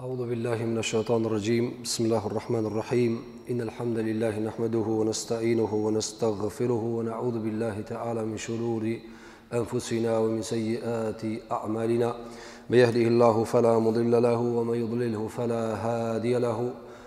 أعوذ بالله من الشيطان الرجيم بسم الله الرحمن الرحيم إن الحمد لله نحمده ونستعينه ونستغفره ونعوذ بالله تعالى من شرور أنفسنا ومن سيئات أعمالنا من يهده الله فلا مضل له ومن يضلله فلا هادي له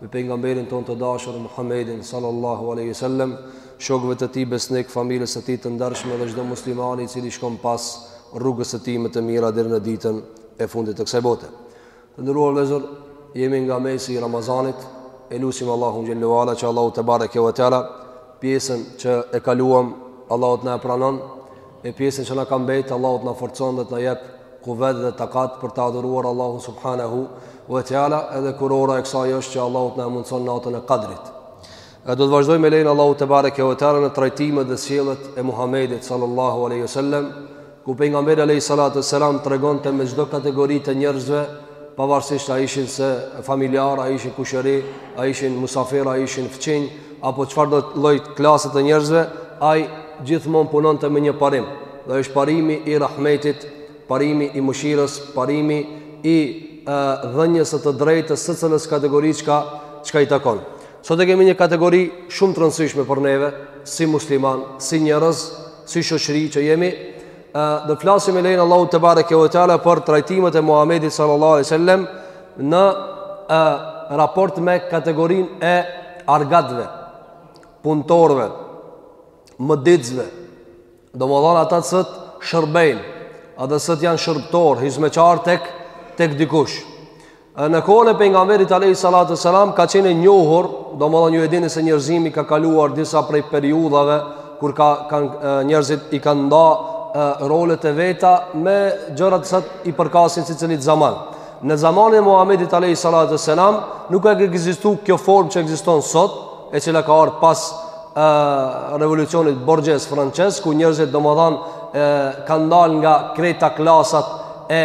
me pejgamberin tonë të dashur Muhammedin sallallahu alaihi wasallam, shokëve të tij besnik, familjes së tij të ndershme dhe çdo muslimani i cili shkon pas rrugës së tij më të mirë deri në ditën e fundit të kësaj bote. Të nderuar vëllezër, jemi nga mesi i Ramazanit, e lusim Allahun xhelle ve ala që Allahu tebareke ve teala pjesën që e kaluam Allahu të na e pranon e pjesën që na ka mbet Allahu të na forcon dhe të na jep kuvet dhe takat për ta adhuruar Allahun subhanahu wa taala edhe kurora e kësaj është që Allahu të na e mundëson natën e Kadrit. Do të vazhdojmë me lejen e Allahut tebareke ve teala në trajtimet dhe sjelljet e Muhammedit sallallahu aleyhi sallem, ku pejgamberi aleyhi salatu ve selam tregonte me çdo kategori të njerëzve, pavarësisht a ishin se familjarë, a ishin kushërinj, a ishin musafirë, a ishin fqinj, apo çfarëdo lloj klase të njerëzve, ai gjithmonë punonte me një parim. dhe është parimi i rahmetit, parimi i mëshirës, parimi i e, dhënies së të drejtës secilës kategori çka çka i takon. Sot e kemi një kategori shumë të rëndësishme për neve, si muslimanë, si njerëz, si shoqëri që jemi, e, do të flasim me lejen e Allahut tebareke ve teala për trajtimet e Muhamedit sallallahu alejhi ve sallem në e, raport me kategorinë e argatëve, punëtorëve, mëditësve, Domethonë ata të cilët shërbejnë edhe të cilët janë shërbëtorë Hizmeqarë tek, tek dikush Në kohën e pejgamberit Alejhi Salatu Selam Ka qenë e njohur Domethonë ju e dini se njerëzimi ka kaluar Disa prej periudhave Kur ka, ka njerëzit i kanë nda Rolet e veta Me gjërat të cilat i përkasin secilit zaman Në zamanin e Muhammedit Alejhi Salatu Selam Nuk ka ekzistu kjo formë që ekziston sot e cila ka ardhë pas ë revolucionit borgjez francez ku njerëzit domethanë kanë dalë nga krejt ato klasat e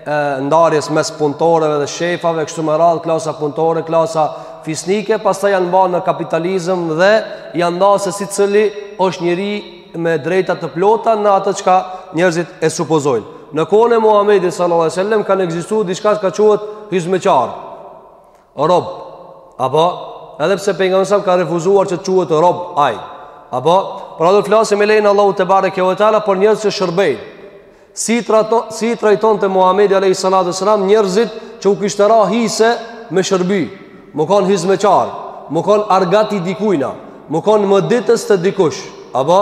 e ndarjes mes punëtorëve dhe shefave kështu me radhë klasa punëtore klasa fisnike pastaj janë ba në kapitalizëm dhe janë nda se secili është njeri me drejta të plota në atë çka njerëzit e supozojnë në kohën e Muhamedit sallallahu alajhi wasallam kanë ekzistu diçka që ka qujt hizmeqar rob apo edhe pse pejgamberi a.s. ka refuzuar që të quhet rob ai apo pra do të flasim me lejen e Allahut tebareke ve teala për njerëzit që shërbejnë si trajto si i trajtonte Muhamedi alayhi salatu sallam njerëzit që u kishte ra hise me shërbi me kon hizmeqar me kon argat i dikujna me kon mëditës te dikush apo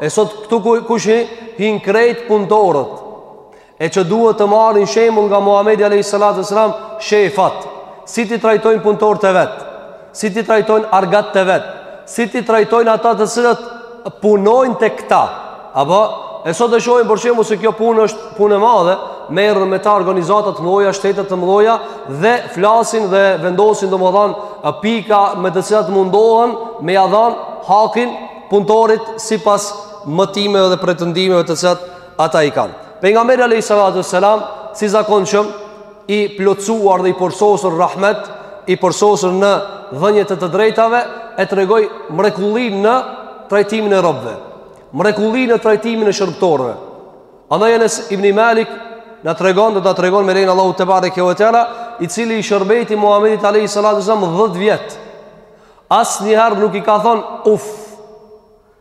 e sot këtu kush hi hijn krejt punëtorët E që duhet të marrin shembull nga Muhamedi alayhi salatu wasalam, shefat, si t'i trajtojnë punëtorët e vet, si t'i trajtojnë argatët e vet, si t'i trajtojnë ata të cilët punojnë tek këta. Apo e sot e shohim për shembull se kjo punë është punë e madhe, merren me ta organizata të mëdha, shtete të mëdha dhe flasin dhe vendosin domethënë pika me të cilat mundohen me ia dhanë hakin punëtorit sipas mëtimeve dhe pretendimeve të cilat ata i kanë. Pejgamberi alayhi salatu selam si zakonshëm i plotësuar dhe i përsosur rahmet, i përsosur në dhënje të të drejtave e tregoi mrekullinë në trajtimin e robëve. Mrekullinë në trajtimin e shërbëtorëve. Andaj Enes ibn Malik na tregon do ta tregon me lejen e Allahut tebareke ve teala, i cili i shërbejti Muhamedit alayhi salatu selam 10 vjet. Asnjëherë nuk i ka thon uf.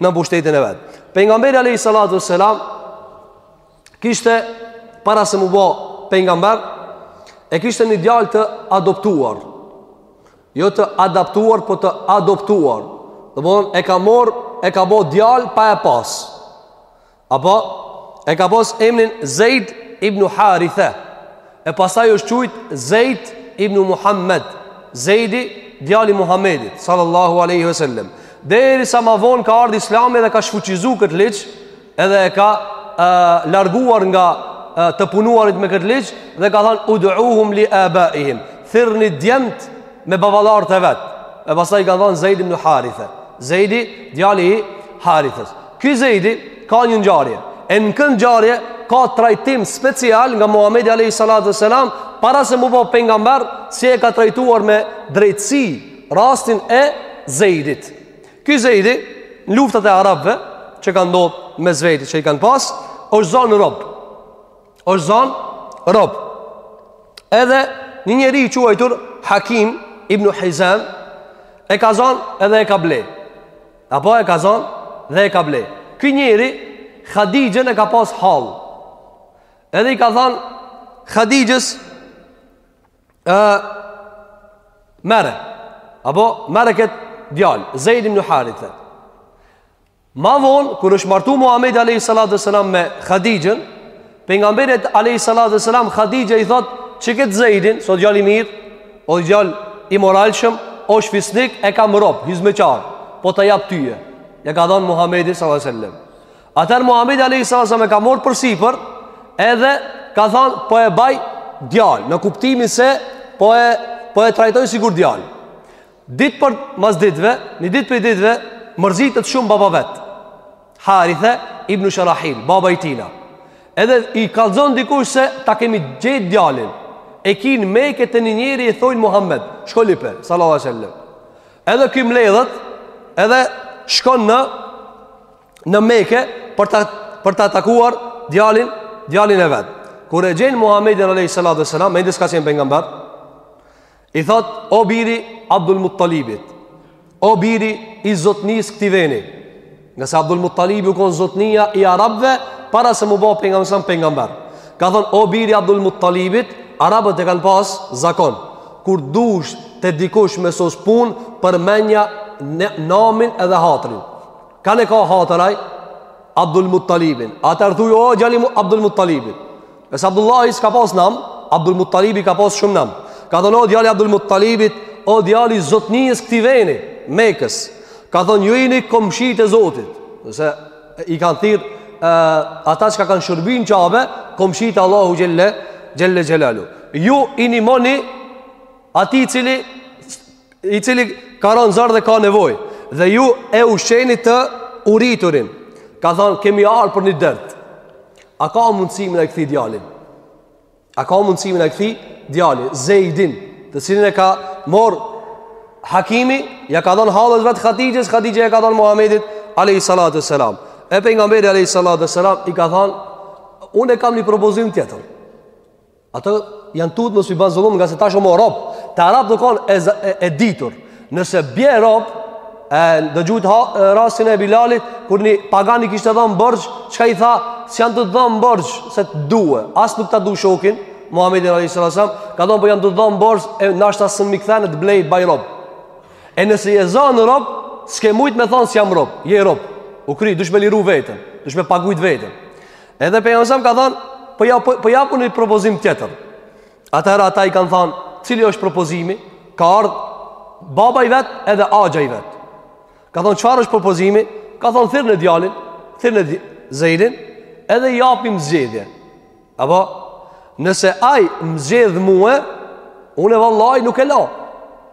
në pushtetin e vet. Pejgamberi alayhi salatu wassalam kishte para se m'u bo pejgamber e kishte një djalë të adoptuar. Jo të adaptuar, po të adoptuar. Domthon e ka marr, e ka bo djalë pa e pas. Apo e ka pas emrin Zeid ibn Haritha. E pastaj është qujt Zeid ibn Muhammed, Zeidi djali i Muhammedit sallallahu alaihi wasallam. Derisa ma vonë ka ardh Islami dhe ka shfuqizu këtë ligj, edhe e ka e, larguar nga e, të punuarit me këtë ligj dhe ka thanë ud'uhum li abaihim. Thirrni djemtë me baballarët e vet. E pastaj ka thanë Zeid ibn Haritha. Zeidi djali i Harithës. Ky Zejdi ka një ngjarje. E në këtë ngjarje ka trajtim special nga Muhamedi alayhi salatu wasalam para se m'u ba pejgamber, si e ka trajtuar me drejtësi rastin e Zejdit. Ky Zejdi në luftat e arabëve që kanë ndodh mes veti që i kanë pas, osht zan rob. Osht zan rob. Edhe një njeri i quajtur Hakim ibn Hizam e ka zan edhe e ka ble. Apo e ka zan dhe e ka ble Ky njeri Khadijën e ka pas hallë Edhe i ka thanë Khadijës e, merre apo merre këtë djalë Zejd ibnu Harithe Ma vonë, kur është martu Muhammedi A.S. me Khadijën Pejgamberit alayhi salatu wasalam Hadija i thot, "Qe këtë Zeidin, se o djal i mirë, o djal i moralshëm, osht fisnik e kam rob, hizmeqar, po ta jap tyje." Ja ka dhanë Muhamedit sallallahu alaihi wasallam. Atherë Muhamedi alayhi salatu wasalam e ka marr përsipër, edhe ka thanë, "Po e baj djal, në kuptimin se po e po e trajtoj sikur djal." Ditë përmas ditëve, një ditë prej ditëve, mërzitet shumë baba i vet. Harithe ibn Sharahil, baba i tina. Edhe i kallzon dikush se ta kemi gjetë djalin. E ki n'Mekë te një njeri i thojnë Muhammed. Shko lype, salallahu alejhi ve selem. Edhe ky mledhet, edhe shkon në, në Mekë për ta, për ta takuar djalin, djalin e vet. Kur e gjen Muhammedin a.s. ende s'ka qenë pejgamber, I thotë, o biri Abdul Muttalibit, o biri i zotnisë këtij veni, ngase Abdul Muttalibi u konë zotnia i arabëve, para se m'u bo Pejgamberi a.s. pejgamber. Ka thon, o biri Abdul Muttalibit, Arabët e kanë pas zakon, kur dush te dikush me sos punë përmenja namin edhe hatrin. Kan e ka hatër ai, Abdul Muttalibin. Atëherë thuj, o djali Abdul Muttalibit. Ngase Abdullahi s'ka pas nam, Abdul Muttalibi ka pas shumë nam. Ka thonë, o djali Abdul Muttalibit, o djali zotnisë këtij veni, Mekës. Ka thonë, ju jini komshijtë e Zotit. Ngase i kanë thirrë, ata çka kanë shërby n'Qabe, komshijtë e Allahut xhele, xhele xhelaluhu. Ju i nimoni atij cili, i cili ka ra n'zor dhe ka nevojë. Dhe ju e ushqeni të uriturin. Ka thonë, kemi ardh për një dert. A ka mundësi me këtë djalin? A ka mundësi me na e kthy djalin Zejdin, të cilin e ka marrë Hakimi, ja ka dhënë hallës vet Hatixhes, Hatixhja ia ka dhënë Muhamedit alejhi salatu selam. E pejgamberi alejhi salatu selam i ka thënë, unë e kam një propozim tjetër. Ata janë tut mos me i ba zullum ngase tash mo rob. Te arabët u kon e, e, e ditur. Nëse bje rob, e dëgjut rastin e Bilalit kur ni pagan i kishte dhënë borxh, çka i tha, s'jam tu dhënë borxh se të dua. As nuk ta du shokin, Muhamedin alejhi selam. Ka thënë po jam tu dhënë borxh e nashta s'un m'i kthen, të blej, baj rob. E nëse je zon rob, s'ke mujt me thon s'jam rob, je rob. U kry, dush me liru veten, dush me pagujt veten. Edhe Pejgamberi a.s. ka thonë, po jap, po jap një propozim tjetër. Atëherë ata i kanë thonë, cili është propozimi? Ka ardh baba i vet edhe axha i vet. Ka thonë çfarë është propozimi? Ka thonë thirrne djalin, thirrne Zejdin, edhe i japim zgjedhje. Apo nëse ai më zgjedh mua, unë vallahi nuk e la.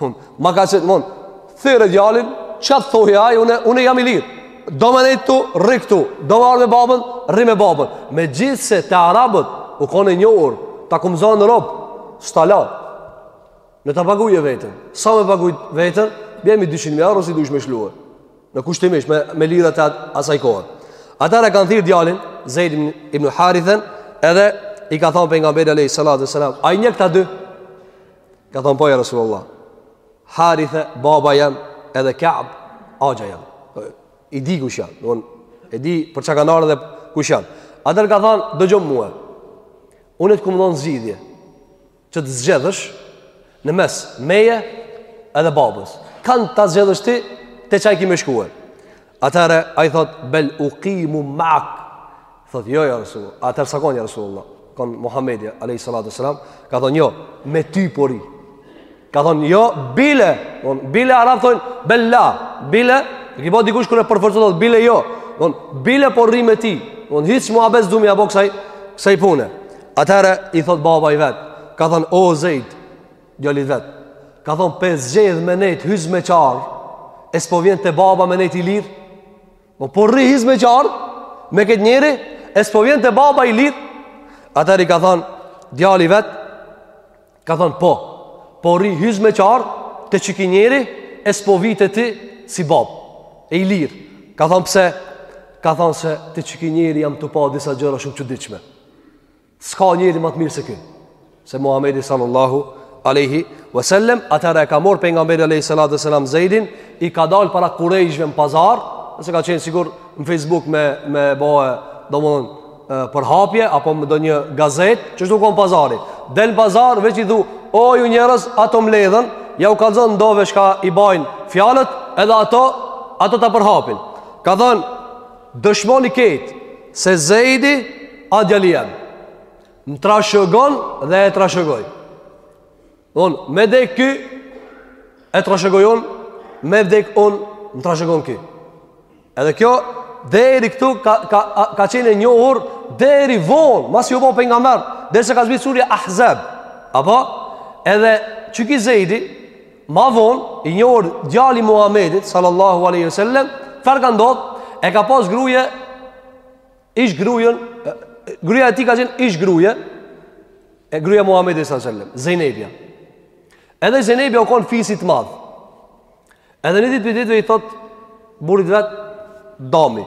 Mon, ma ka qëtë mon, thirre djalin, ça t'thojë ai, une, une jam i lirë. Do me nejt këtu, rri këtu. Do me ardh me babën, rri me babën. Megjithëse te arabët, u kon e njohur, ta kam zonë rob, s'ta la. Në ta paguje veten. Sa me paguj veten, bjemi 200 mijë euro, si dush me shlue. Ne kushtimisht, me, me lirat e asaj kohe. Atëherë kanë thirrë djalin, Zejd ibn Harithen, edhe i ka thonë Pejgamberi alejhi salatu ve selam, a i njeh këta dy, Ka thonë po ja Rasulullah Harithe, baba jem Edhe Kaab, axha jem I di kush janë, E di për çka kanë ardh dhe kush janë Atëherë ka thonë, dëgjomë mua Unë të kom dhonë zgjidhje Që të zgjedhësh Në mes, meje Edhe babës Kan ta zgjedhësh ti Te qaj ki me shku Atëherë ai thotë Bel ukimu meak Thotë, jo, ja Rasul, atëherë s'u konë, ja Rasul Allah, u konë Muhammedi, a.s. Ka thonë, jo, me ty po rri. Ka thonë, jo, bile, on, bile arabët thonë, bella, bile, në kipo dikush kur e përforcon, thotë, bile, jo, on, bile po rri me ti, on, hiç shmu abes dhumi abo kësaj, kësaj pune. Atëherë, i thotë baba i vet, ka thonë, o, zejt, djalit vet, ka thonë, pe zgjedh me nejtë hyzmeqar, e s'po vjen te baba me nejtë i lirë, Po po rri hyzmeqar me këtë njeri, e s'po vjen te baba i lirë. Atëherë i ka thon djali i vet ka thon po. Po rri hyzmeqar te qiky njeri, e s'po vi te ti si bab. E i lirë. Ka thon pse? Ka thon se te qiky njeri jam tu pa disa gjëra shumë çuditshme. S'ka njeri ma të mirë se ky. Se Muhamedi sallallahu alaihi wasallam atëherë e ka marr pejgamberi alaihi salatu wasalam Zeidin i ka dal para kurejshve në pazar, ose ka qenë sikur në Facebook me me bo domethon përhapje apo me ndonjë gazetë, qeshtu u kon pazari. Del n'pazar veç i thu, o ju njerëz, ato mbledhen, ja u kallzon ndove çka i bajnë fjalët, edhe ato ato ta përhapin. Ka thënë Dëshmoni ketë se Zejdi a djali jem. Më trashëgon dhe e trashëgoj. Don, me vdek ky e trashëgoj unë, me vdek unë më trashëgon ky. Edhe kjo deri këtu ka ka ka qenë e njohur deri vonë, masi u bë pejgamber, derisa ka zbrit surja Ahzab. Apo edhe qiky Zejdi Ma vonë, i njohur djali Muhammedit, sallallahu aleyhi ve sellem, çfarë ka ndodh, e ka pas gruje, ish grujën, gruja e tij ka qenë ish gruje, e gruja Muhammedit, sallallahu aleyhi ve sellem, Zejnebja. Edhe Zejnebja u konë e fisit madh. Edhe një ditë prej ditëve i thotë, burrit vet, dami.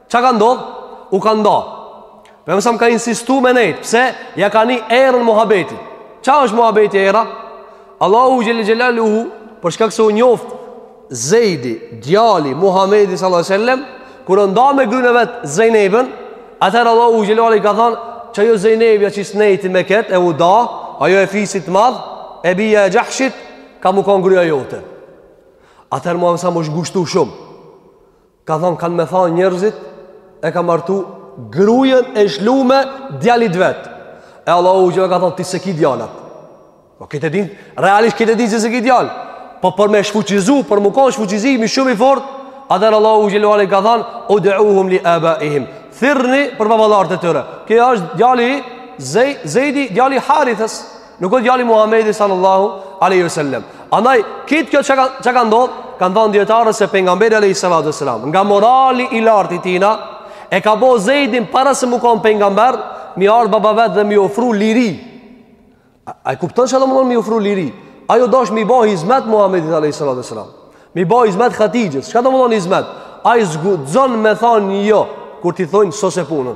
Çka ka ndodh? U ka nda Pejgamberi a.s. ka insistu me nejt Pse? Ja ka ni erën muhabeti Çka është muhabeti era? Allahu xhelle xhelaluhu Për shkak se u njoft Zejdi, djali, Muhamedi sallallahu alaihi wasallam, kur u nda me gruën e vet Zejnebën, atëherë Allahu xhelle ka thënë, "Qajo Zejnebja që s'nejti me kët e u da, ajo e fisit të madh, e bija e Xhahshit, ka me u kon gruaja jote." Atëherë Muhamedi s.a.s. është ngushtu shumë. Ka thanë, kanë me thanë njerëzit, e ka martu grujen e shlume djalit vet. E Allahu xh.sh. ka thanë, ti s'e ki djal atë. Po këtë e din, realisht këtë e din, ti s'e ki djal. Po për me shfuqizu, për m'u kanë shfuqizimi shumë i fort, atëherë Allahu xh.sh. ka thanë, ud'uhum li abaihim. Thirni për baballarët e tyre. Kjo është djali, Zej, Zejdi, djali Harithës. Nuk është djali i Muhamedit sallallahu alaihi wasallam. Andaj kit kjo çka çka ka ndodh, kanë thanë dijetarët se pejgamberi alaihi salatu wasallam, nga morali i lartë i tijna, e ka bo Zejdin para se m'u kanë pejgamber, m'i ardh baba vet dhe m'i ofru liri. A e kupton çka do me thanë m'i ofru liri? Ai u dasht m'i bo hizmet Muhamedit alaihi salatu wasallam. M'i bo hizmet Hatixhes. Çka do me thanë hizmet? Ai s'guxon me thanë jo kur t'i thonë sose punën.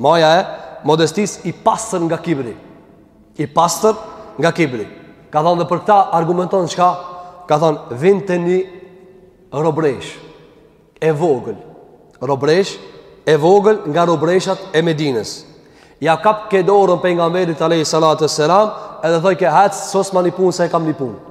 Maja e modestisë, i pastër nga kibri I pastër nga kibri Ka thanë dhe për këta argumenton çka Ka thanë vinte një robreshë e vogël Robreshë e vogël nga robreshat e Medinës Ja kapke dorën pejgamberit alejhi salatu selam Edhe i thojke hec sosma një punë se e kam një punë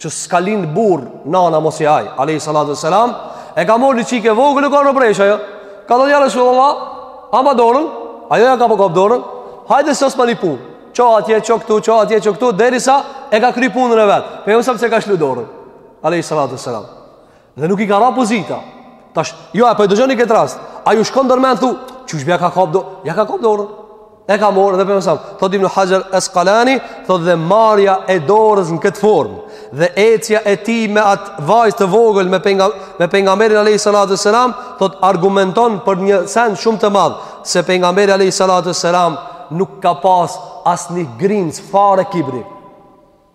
që s'ka lind burrë nana mo si ai alayhi salatu selam e ka marrë ni çikë e vogël, u kanë robreshë ajo ka thënë ja rasulullah ama dorën ajo ja ka, ia ka kap dorën hajde sosma ni punë ço atje ço këtu ço atje ço këtu derisa e ka kry punën e vet po jo, s'e ka shlu dorën alayhi salatu selam Dhe nuk i ka ra pozita. Tash, jo, a po e dëgjoni këtë rast. A ju shkon ndërmend, thu, qysh be ja ka kap do, ja ka kap dorën. E ka marrë dhe për mësam. Thotë Ibn Haxher Eskalani, thotë dhe marrja e dorës në këtë formë. Dhe ecja e tij me atë vajzë të vogël me, penga, me pengamberin Alehi Salatu Selam, thotë argumenton për një send shumë të madh, se pengamberi Alehi Salatu Selam nuk ka pas asnjë grimcë fare kibri.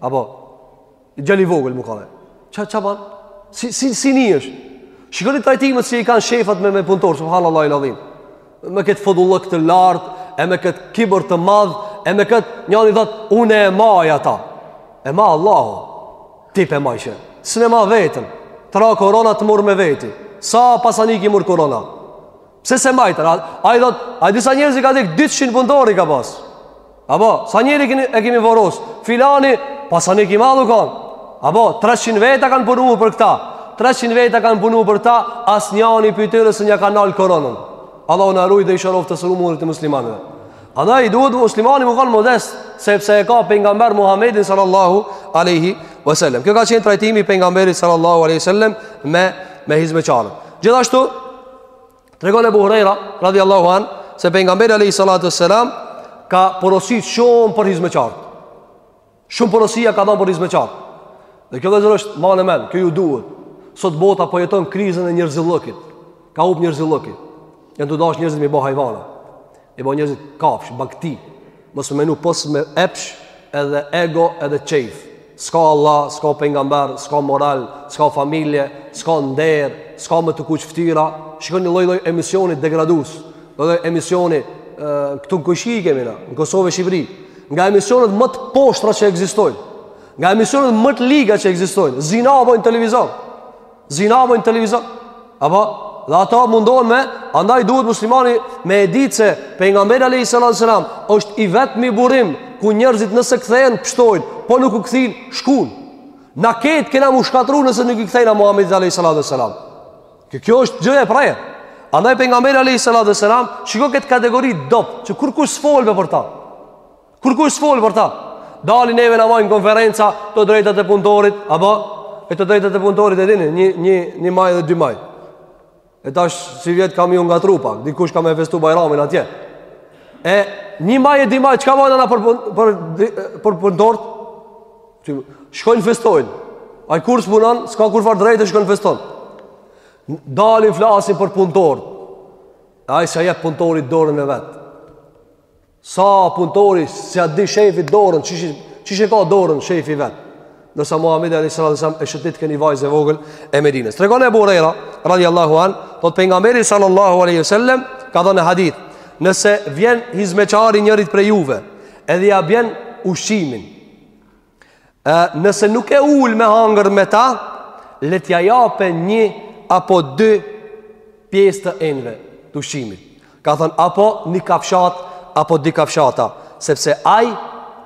Apo, njeri i vogël m'u kanë. Ça, ça ban? Si, si, si një është? Shikoni trajtimet që i kanë shefat me, me punëtorë, subhanallahil adhim. Me këtë fodullëk të lartë, e me këtë kibër të madh, e me këtë njani thotë, unë e maj ata. E ma Allahu, ti p'e majshe. S'un e ma veten, të ra korona të mur me veti. Sa pasanikë i mur korona? Pse s'e mbajte, a? Ai thotë, ai disa njerëz i ka, dikush 200 punëtorë i ka pas. Apo, sa njeri kini, e kemi vorros? Filani, pasanik i madh u kanë. Apo, 300 veta kanë punu për këta. 300 veta kanë punu për ta, asnjani prej tyre s'un ja ka nal koronën. Allahu na ruajt dhe i shëroftë të sëmurët e muslimanëve. Andaj duhet muslimani m'u kanë modest, sepse e ka pengamber Muhammedin sallallahu aleyhi wasallam. Kjo ka qenë trajtimi i pengamberit sallallahu aleyhi wasallam me, me hizmeqarin. Gjithashtu, Tregon Abu Huraira radhiyallahu an se pejgamberi alayhi salatu wassalam ka porositur shumë për hizmetarët. Shumë porosi ka dhënë për hizmetarët. Dhe kjo vëllezër është mane në mend, kjo ju duhet. Sot bota po jeton krizën e njerëzillëkit. Ka hup njerëzillëki. Janë tu dasht njerëzit me i ba hajvana. I bo njerëzit kafsh, bakti Mos me menu pos me epsh Edhe ego edhe qejf Ska Allah, ska pengamber, ska moral Ska familje, ska nder Ska me të kuq ftyra Shikoni lloj lloj emisioni degradus Lloj lloj emisioni Këtu në kojshi i kemi na Në Kosovë e Shqipëri Nga emisionet më të poshtra që ekzistojnë Nga emisionet më të liga që ekzistojnë Zina bojnë në televizor Zina bojn në televizor. Apo dhe ata mundohen me, andaj duhet muslimani me e ditë se pejgamberi alayhi salatu sallam është i vetmi burim ku njerëzit nëse kthehen pështojnë, po nuk u kthin, shkun. Na ketë kena mu shkatru nëse nuk i kthejna Muhammedit alayhi salatu sallam. Kjo, kjo është gjëja e prerë. Andaj pejgamberi alayhi salatu sallam shiko këtë kategori të dobt, që kurkush s'folke për ta. Kurkush s'fol për ta. Dalin edhe na bajnë konferenca të drejtat e punëtorit, a po e të drejtat e punëtorit e dini, një një një maj dhe dy maj. E tash si vjet kam nju lajm turp, dikush ka me festu Bajramin atje. E një maj e dy maj çka bajnë na për për për punëtorët? Ti shkojnë festojnë. Ai kur s'punon, s'ka kurrfar drejte shkon feston. Dalin flasin për punëtorët. Ai s'ja jep punëtorit dorën e vet. As punëtori s'ia di shefit dorën, qysh qysh e ka dorën shefi vet. Ndërsa Muhamedi alayhis salam e shëtitke ni vajzë e vogël e Medinës. Tregon Ebu Hurejra radhiyallahu an, thotë pejgamberi sallallahu alaihi wasallam ka thënë në hadith, nëse vjen hizmeqari njërit prej juve, edhe ja bjen ushqimin. e, Nëse nuk e ul me hangër me ta Le t'ja jape një apo dy pjesë të enve të ushqimit Ka thënë apo një kafshat apo dy kafshata Sepse ai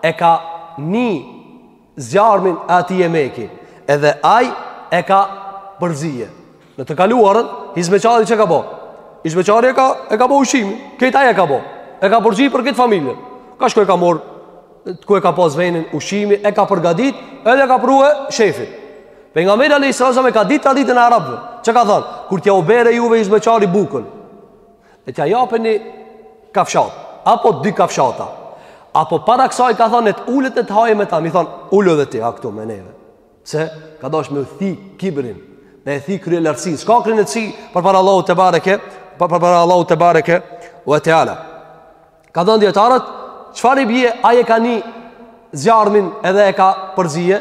e ka ni zjarrmin e atij jemeki Edhe ai e ka përzije Në të kaluarën, hizmeqari çka ka bo? Hizmeqari e ka, e ka bo ushqimin, krejt ai e ka bo, e ka përzi për këtë familje. Ka shku e ka marrë, ku e ka pas venin ushqimi, e ka përgatit, edhe e ka prue shefit. Pejgamberi alayhi salam e ka ditë traditën e arabëve, çka ka thënë, kur t'jau bjere juve hizmeqari bukën, le t'ja jape një kafshat, apo dy kafshata, apo para kësaj ka thënë, le të ulet e të hajë me ta, mi thënë, ulu dhe ti, ha këtu me neve. Pse ka dasht me thy kibrin, me e thy kryelartësinë. S'ka kryeneçi përpara Allahut tebareke ue teala. Kanë thënë dijetarët, çfarë i bie, ai e ka ni zjarmin edhe e ka përzie,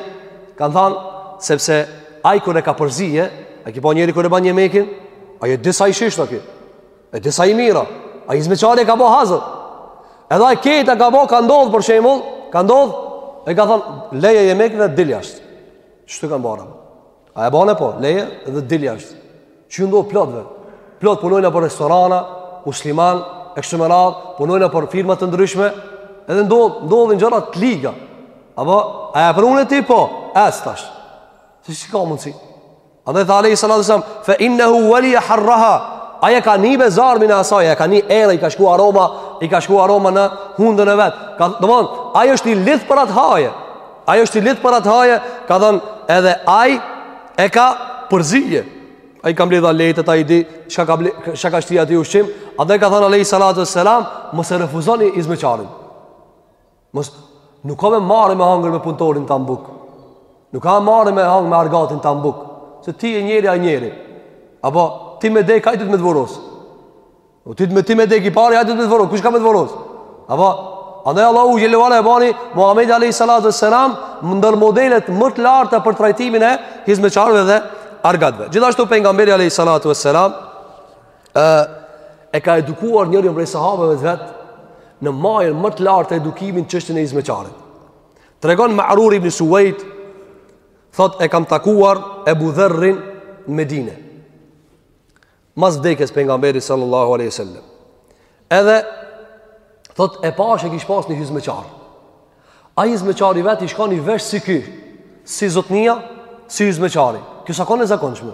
kanë thanë, sepse ai kur e ka përzie, a ki pa njeri kur e ban jemekin, a je di sa i shijshëm a ki. E di sa i mirë. Ai hizmeçari e ka bo hazër Edhe ai krejt e ka bo ka ndodhë për shembull Ka ndodhë E ka thonë leje jemekun dhe dil jashtë Që ta kam ba A e bane po leje edhe dil jashtë Që iu ndodh plotve Plot punojnë për restorana Musliman E kështu me radhë Punojnë për firma të ndryshme Edhe ndodh Ndodhin gjëra të liga Apo A e prune ti po Ec tash Si s'ka mundësi Andaj tha alejhi salatu selam, fe innehu velije harraha, ai e ka ni zjarmin e asaj, ai e ka ni erën, i ka shku aroma, i ka shku aroma në hundën e vet. Domethon, ai është i lidh për atë haje, ai është i lidh për atë haje, ka thonë edhe ai e ka përzie. Ai i ka mbledh aletet, ai e di, çka ka ble, çka i ka shti atij ushqimi, andaj ka thënë alejhi salatu selam, mos e refuzoni hizmeçarin. Mos nuk ka me marrë me hangër me punëtorin tan bukë. Nuk ka me marrë me hangër me argatin tan bukë. Se ti je njeri ai njeri. Apo ti me dek ai do t'ketë me t'vorros. O ti me ti me dek i pari ai do t'ketë me t'vorros. Kush ka me t'vorros? Apo andaj Allahu xhele ue ala e bani Muhamedin alayhi salatu selam ndër modelet më të larta për trajtimin e hizmeçarëve dhe argatëve. Gjithashtu pejgamberi alayhi salatu selam Ë e ka edukuar njërin prej sahabeve të vet në majën më të lartë të edukimit çështën e hizmeçarit. Tregon Ma'rur ibn Suwaid thot e kam takuar Ebu Dherrin në Medinë. Mas vdekjes pejgamberit sallallahu alaihi wasallam. Edhe thot e pashë kish pas një hizmeçar. Ai hizmeçari i vet ish kon i vesh si ky, si zotnia, si hizmeçari. Kjo s'a kanë e zakonshme.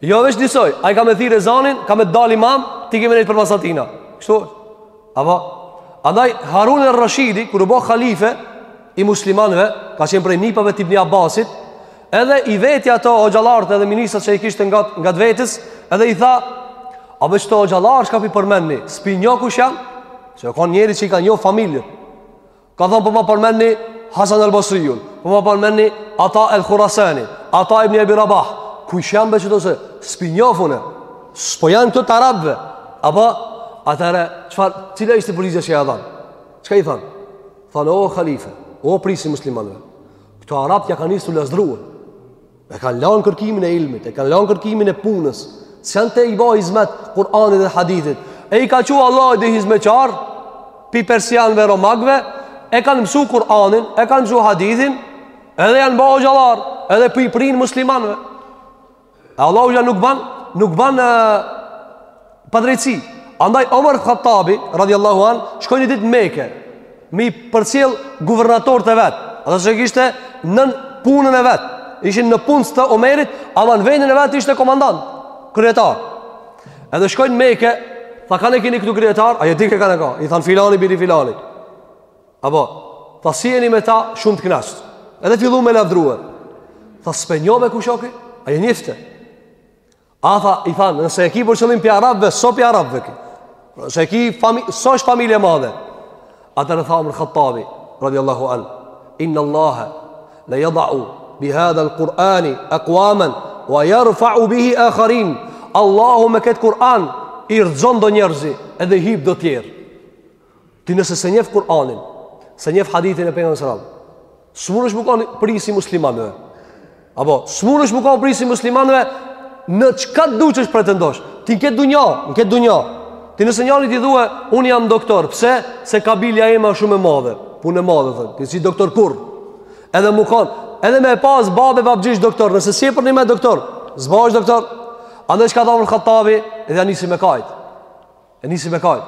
Jo veç njësoj, ai ka me thirr ezanin, ka me dal imam, ti ke me nejt përmas atina. Kështu është. Apo, andaj, Harun er-Rashidi, kur u bo halife i muslimanve, ka qenë prej nipave t'Ibni Abbasit, edhe i veti ato hoxhallarët edhe ministrat që i kishte nga, ngat vetes, edhe i tha, a be qeto hoxhallarë çka pi përmenni, s'pi njoh kush janë, se u kon njeri që i ka njoh familjet, Ka thonë po ma përmenni Hasan el Basriun, po ma përmenni Ata el Khurasani, Ata ibn Abi Rabah. Kush janë be qeto se s'pi njof unë. S'po, janë këto të arabëve. Apo atëherë çfarë cila ishte përgjigjja që ja dhan? Çka i than? Thanë o halife, o prisi muslimanëve. Këto arabët ja kanë nis u lazdrun. E kanë lanë kërkimin e ilmit, e kanë lanë kërkimin e punës. S'janë tu i ba hizmet Kur'anit dhe hadithit. E i ka çu Allahu edhe hizmeqar, pi persianve, romakve, e kanë mësu Kur'anin, e kanë mësu hadithin, edhe janë ba hoxhallarë, edhe pi prinë muslimanve. E Allahu gja nuk ban, nuk ban e, Padrejtësi. Andaj Omar Khattabi, radiallahu an, shkoi një ditë në Meke, m'i përcjell guvernatorët e vet, dhe që kishte nën punën e vet, ishin nënpunës të Omerit, ama në vendin e vet ishte komandant, kryetar. Edhe shkoi në Meke, tha kanë e kini këtu kryetar, a e dike kanë ka, i thanë filani, biri filani. Apo, tha si jeni me ta, shumë të knaqt, edhe fillu me lavdrue. Tha s'pe njoh be kush o ky, a e njifte. Ata i thanë, nëse e ki për qëllim pi arabëve, s'o pi arabëve ky. Nëse e ki fami, s'osht familje madhe. Atëherë tha Omer Khattabi, radiallahu anh, inne Allahe, le jadau, bi hadhel Kur'ani ekuamen, wa jarfa'u bihi akharin, Allahu me këtë Kur'an, i rrëzon do njerëz, edhe hip do tjerë. Ti nëse se njef Kur'anin, se njef hadithin e pejgamberit sallallahu alajhi wasallam, s'muresh mu kanë prijs i muslimanëve. Apo s'muresh mu kanë prijs i muslimanëve në çka duçesh pretendosh? Ti n'ket du, n'ket dunja. Ti nëse njanit i thua, unë jam doktor, pse? Se kabilja ime është shumë e madhe, punë e madhe thon. Ti s'je doktor kurrë. Edhe me kanë, edhe me pas babë babgjysh doktor, nëse s'je përnime doktor, s'bahesh doktor. Andaj çka tha Omer Khattabi, edhe ja nisi me kajt. E nisi me kaj.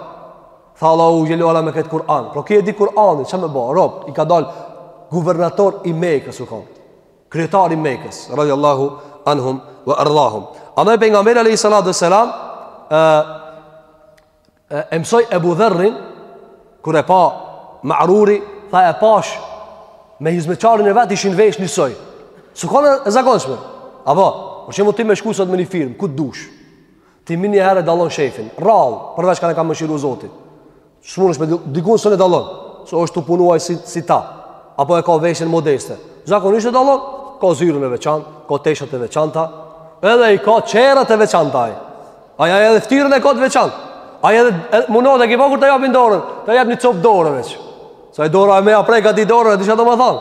Tha Allahu xhel-le ue ala me këtë Kur'an. Po ky e di Kur'anin, çka me bo, rob, i ka dal guvernator i Mekës u konë. Kryetar i Mekës, radiallahu anhum we ardhahum. Andaj pejgamberi alejhi salatu we selam, e, e, e mësoi Ebu Dherrin, kur e pa Ma'ruri, tha e pash, me hizmeqarin e vet ishin vesh njësoj. S'u konë e zakonshme. Apo, për shembull ti me shku sot me një firmë, ku të dush? Ti menjëherë e dallon shefin. Rrallë, përveç kanë e ka mëshiru Zoti. S'munesh me, dikun s'e dallon, se so, është të punuar si si ta, apo e ka veshën modeste. Zakonisht e dallon, ka zyrën e veçantë, ka teshat e veçanta, edhe i ka çerrat e veçanta ai. Ai ai edhe ftyrën e ka të veçantë. Ai edhe munohet, e ke pa kur ta japin dorën, ta jap një copë dorë veç. Sa i dora e me ja prek atij dorën, e di çka do me thonë.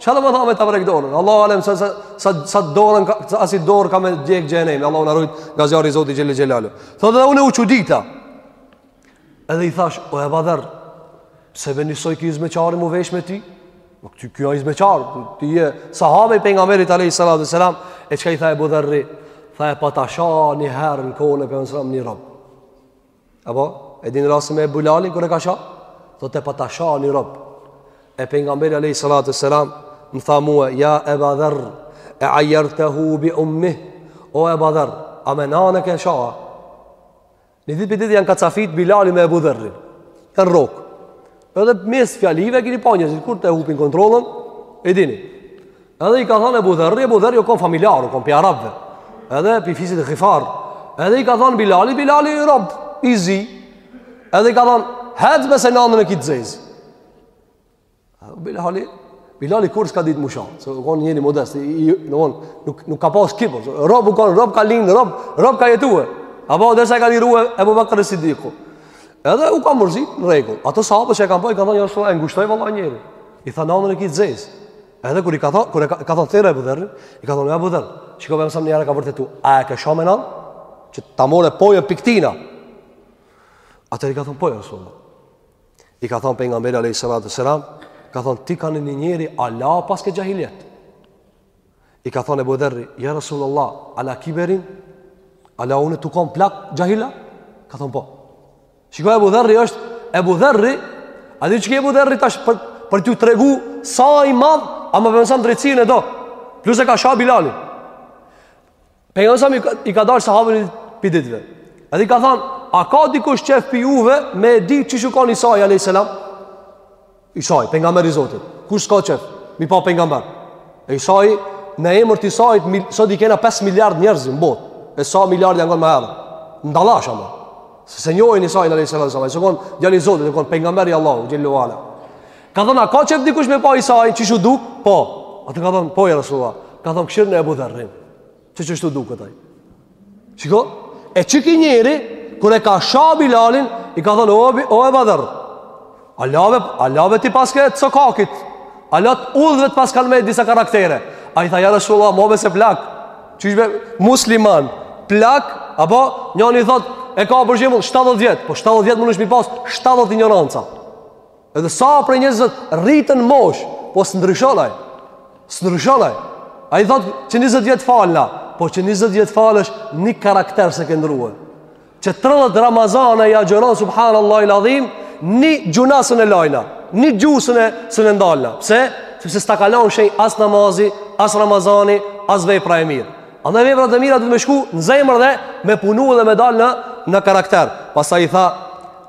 Çka do me thonë me ta prek dorën? Allahu alem, sa, sa, sa, sa dorën, sa asi dorë ka me djeg xhenemi. Allahu na rujt nga zjarri, Zoti xhel-le xhelaluhu. Tha edhe unë u çudita. Edhe i thash, o Eba Dherr, pse be njësoj ky hizmeqari mu vesh me ty? O ky, ky o hizmeqar, ti je sahabe i pejgamberit alejhi salatu we selam, e çka i tha Ebu Dherri? Tha e pata sha një herë në kohën e pejgamberit alejhi selam një rob. Apo, e din rastin me Bilalin kur e ka sha? Thotë e pata sha një rob. E pejgamberi alejhi salatu selam, më tha mua, ja Eba Dherr, e ajertehu bi ummih, o Eba Dherr, a me nanë e ke sha? Një ditë pi ditëve janë kacafit Bilali me Ebu Dherrin. Janë rrokë. Edhe mes fjalëve keni pa njerëzit kur të hupin kontrollën, e dini. Edhe i ka thënë Abu Dharr, Abu Dharr u kon familjar, kon pi arabëve. Edhe pi fisit Gifar. Edhe i ka thënë Bilalit, Bilali rob i zi. Edhe i ka thënë, "Hec me se nënën e ki t'zezë." Bilali, Bilali kur s'ka ditë me sha, se u konë njeri modest, i, domthon, nuk nuk ka pas kibër, rob u konë, rob ka lind, rob, rob ka jetuar. Apo derisa e ka liruar Abu Bakr Siddiku. Edhe u kanë mërzit në rregull. Ato sahabë që e kanë bëjë kanë thënë ashtu e ngushtoi valla njëri. I tha nanën e ki t'zezë. Edhe kur i ka thënë kur e ka, ka thënë thirrë Ebu Dherrin, i ka thënë ja Ebu Dherr, shiko vetëm sa më njëra ka vërtetu. A e ke sha me nanë? Që ta morë pojën piktina. Atëherë i ka thënë po ja Rasulullah. I ka thënë pejgamberi alayhi salatu selam, ka thënë ti kanë një njeri ala paske xhahilijet. I ka thënë Abu Dharri, "Ya Rasulullah, ala kiberin? Ala unë tu kon plak xhahil a?" Ka thënë po. Shiko Abu Dharri është Abu Dharri, a di çka Abu Dharri tash për për t'ju tregu sa i madh, a më vjen sa drejtësinë e do. Plus e ka sha Bilalin. Pejgamberi i ka dalë sahabëve pi ditëve. Edhe i ka thonë, a ka dikush qef pi juve me e di qysh u kon Isai, a.s. Isai, pejgamberi Zotit. Kush s'ka qef, me pa pejgamber. E Isai, në emër të Isait, sot i kena 5 miliard njerëz n'botë. E sa miliard janë konë më herët. Në dalasha, apo. Se s'e njohin Isain, a.s. S'u konë djali Zotit, u konë pejgamberi Allahut, xhelle ue ala. Ka thonë, a ka qef dikush me pa Isain, qysh u duk? Po. Atëherë ka thonë, po ja Rasulullah. Ka thonë, kshyrne Ebu Dherrin. Qeqështu u duk Isai. Shiko? E qiki njeri, kur e ka sha Bilalin, i ka thonë, o, o Ebu Dherr. Ala ve, ala ve ti paske të sokakit. Ala t'udhëve të paskan met disa karaktere. Ai tha, ja Rasulullah, move se plak. Qysh be musliman, plak, apo njani thotë, e ka për shembull, 70 vjet. Po 70 vjet munesh mi pas 70 injoranca. Edhe sa prej njerëzve rriten n'moshë, po s'ndryshon ai. S'ndryshon ai. Ai thotë qe 20 vjet falna, po qe 20 vjet falesh një karakter s'e ke ndrrua. Qe 30 Ramazana i agjëron subhanallahu el adhim, një gjynah s'un e lajna, një gjuhë s'un e, s'un e ndalna. Pse? Sepse s't'ka lon shenjë as namazi, as Ramazani, as vepra e mirë. Andaj veprat e mira duhet me shku në zemër dhe me punu dhe me dal në në karakter. Pastaj i tha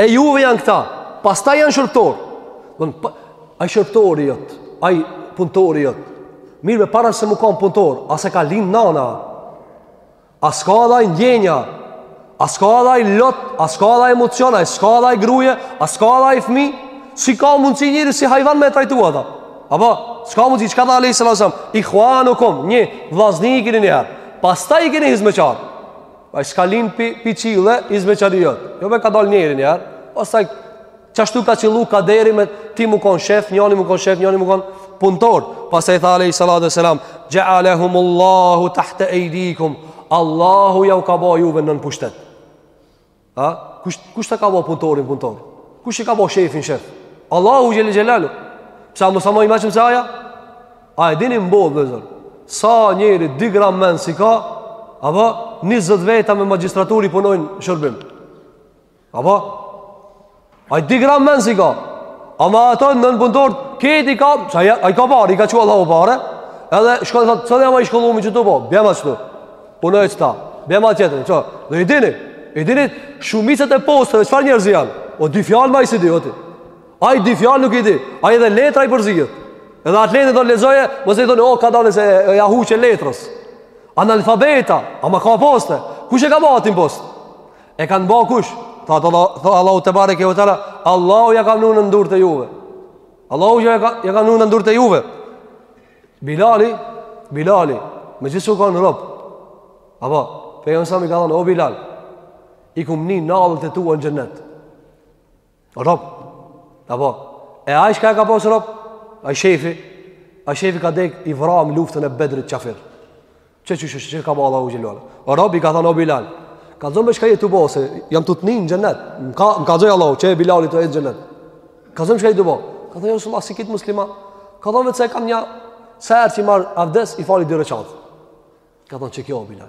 E juve janë këta, pastaj janë shërbtorë. Dhe pa, ai shërbtori jot, ai punëtori jot. Mirë me para se mu kan punëtor, a s'e ka lind nana, a s'ka dhe ai ndjenja, a s'ka dhe ai lot, a s'ka dhe ai emocion, a s'ka dhe ai gruje, a s'ka dhe ai fmi, si ka mundësi njeri si hajvan me e trajtu ata. Apo s'ka mundësi, çka tha a.s. Ikhuanukum, një, vllazni i kini njëherë, pastaj i kini hizmeqarë. A s'ka lind pi, pi qielli, hizmeqari jot. Jo me ka dalë njeri njëherë, pastaj qashtu ka qillu kaderi me ti mu konë shef, njani mu konë shef, njani mu konë punëtor. Pastaj tha alejhi salatu ve selam, xhealehumullahu tahte ejdikum, Allahu jau ka bo juve nën pushtet. Ha? Kush, kush e ka bo punëtorin punëtor? Kush e ka bo shefin shef? Allahu xhele xhelaluhu. Pse mos a ma i meçëm se aja? A e dini mor vllezër Sa njeri di gram men s'i ka Apo 20 veta me magjistraturë i punojnë shërbim Apo Ai di gram men s'i ka Ama ata janë punëtorë Keti ka Ai ka pare, i ka çu Allahu pare Edhe shkon dhe thotë Sënë jam ai shkollumi që të po Bjema që të Punoje qëta Bjema tjetër që Dhe i dini I dini shumicën e posteve Çfarë njerëz janë O di fjalë ma ai s'i di o ti Ai di fjalë nuk i di. Ai edhe letra i përzihet. Edhe atë letër do lexojë, mos i thonë, "O kadale se ja huqe letrës." Analfabeta, ama ka poste. Kush e ka bërë atë n'post? E kanë bërë kush? Tha Allah, tha Allahu tebareke ve teala, Allahu ja ka vënë në dorë të juve. Allahu ja ka ja ka vënë në dorë të juve. Bilali, Bilali, megjithëse u kanë rob. Apo, alejhi selam i ka thanë, o Bilal, i kom ni nallet e tua në xhennet. Rob. Apo, e ai shka e ka pasë rob? Ai shefi, ai shefi ka dek i vramë n'luftën e Bedrit qafir. Që që që që ka bo Allahu xhelle? O rob i ka thonë o Bilal. Kallzomë shka je tu bo, se jam tu t'ni në xhennet. Më ka, më kallzoi Allahu, që Bilali te xhennet. Ka zonë me shka jetë të bo. Ka thonë, jo, së ma, si krejt muslimant. Ka thonë, vetëm se kam një, sa herë që marr avdes, i fali dy reqatë. Ka thonë, qe kjo o Bilal.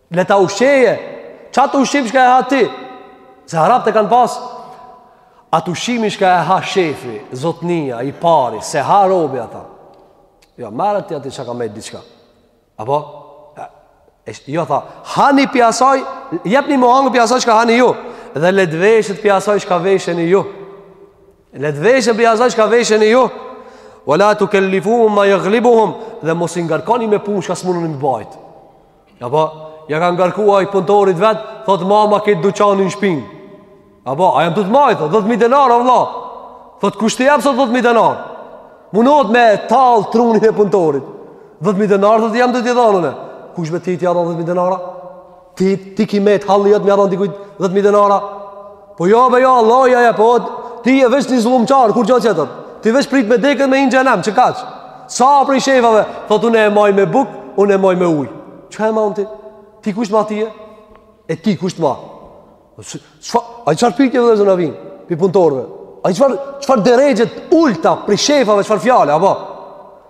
Le ta ushqejë. Qat ushqim shka e ha ti? Se arabët kanë pas. At ushqim shka e ha shefi, zotnia, i pari, s'e ha robi ata. Jo, merret atij që ka met diqka. Apo? E, jo, tha, hani pi asaj, jepni mu hangër pi asaj çka hani ju. Dhe le të veshet pi asaj çka vesheni ju. Le të veshet pi asaj çka vesheni ju. Ve la tukellifuhum, ma jaglibuhum, dhe mos i ngarkoni me punë çka s'munden me i bajtë. Apo, ja ka ngarku ai punëtorit vetë, thotë mama këtë duqan n'shpinë. Apo, a jam tu t'majtë, dhetë mi denarë, valla. Thotë, kush t'i jep sot dhetë mi denarë. Munohet me tallë trunin e punëtorit. Dhetë mi denarë, thotë jam tu t'i dhanë une. Kush meti ti ja dhan dhetë mi denarë? Ti, ti ki metë, halli jot me ja dhan dikujt dhetë mi denarë? Po jo be jo Allah ja ja po ti je veç një zullumqar kurgjo tjetër. Ti veç prit me dek e me hi n'xhenem qekaq. Sa prej shefave, thot unë e maj me buk, unë e maj me uj. Çka e man ti? Ti kush t'ma ti e? E ti kush t'ma? Çfa? Ai çfarë pytje be na vin? Pi puntorëve. Ai çfarë çfarë derexhe t'ulta prej shefave çfarë fjale apo?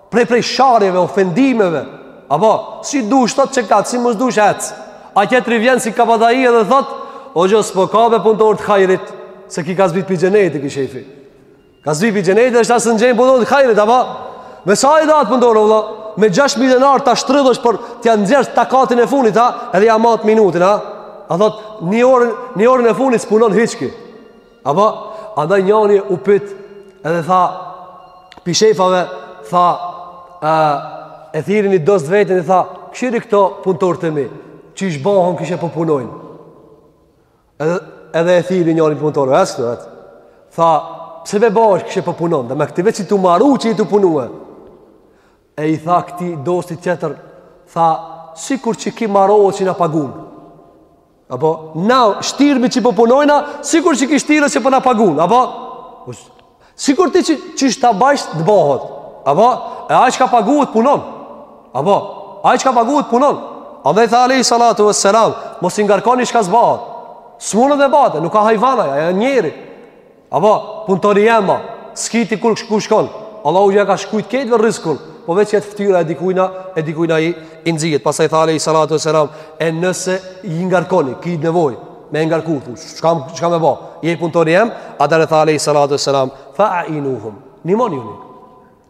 Prej prej sharjeve, ofendimeve Apo, si dush thot qekaq, si mos dush ec Ai tjetri vjen si kabadai edhe thot Hoxho, s'po ka be puntorë të hajrit Se ki ka zbrit pi xhenetit, ki shefi Ka zbrit pi xhenetit, e tash s'un gjen puntorë të hajrit, apo Me sa e do at puntor vlla, Me 6.000 denar ta shtrydhësh për t'ja nxjerrë takatin e funit, ha? Edhe ja mat minutin, ha? A thot, një orën, një orën e funit s'punon hiç ki Apo, andaj njani u pit edhe tha pi shefave tha e, e thirri ni dost t'vetin e tha kshiri këta punëtorë të mi qish bohen kishe po punojnë edhe, edhe e thirri njanin punëtor e së vetë tha pse be bohesh kishe po punon dhe me këti vetë që tu maru që i tu punue E i tha këti dosti tjetër, tha, sikur që ki marohet që na pagun. Apo, na, shtirmi që po punojna, sikur që ki shtiret që po na pagun. Apo, sikur ti që, qish ta bajsh të bahet. Apo, e ai çka paguhet punon. Apo, ai çka paguhet punon. A dhe i tha alejhi salatu ve selam, mos i ngarkoni çka s'bahet. S'mundet ta bate, nuk a hajvan ai, a njeri. Apo, punëtori jem a, s'ki ti kurku shkon. Allahu ja ka shkrujt këtyve rizkun, po veç jet fytyra e dikujna, e dikujna i nxihet. Pastaj tha alejhi salatu ve selam, e nëse i ngarkoni, ki nevojë me i ngarku, çka çka me ba? Je punëtori jem, atëherë tha alejhi salatu ve selam, fa ainuhum. Nimonjuni.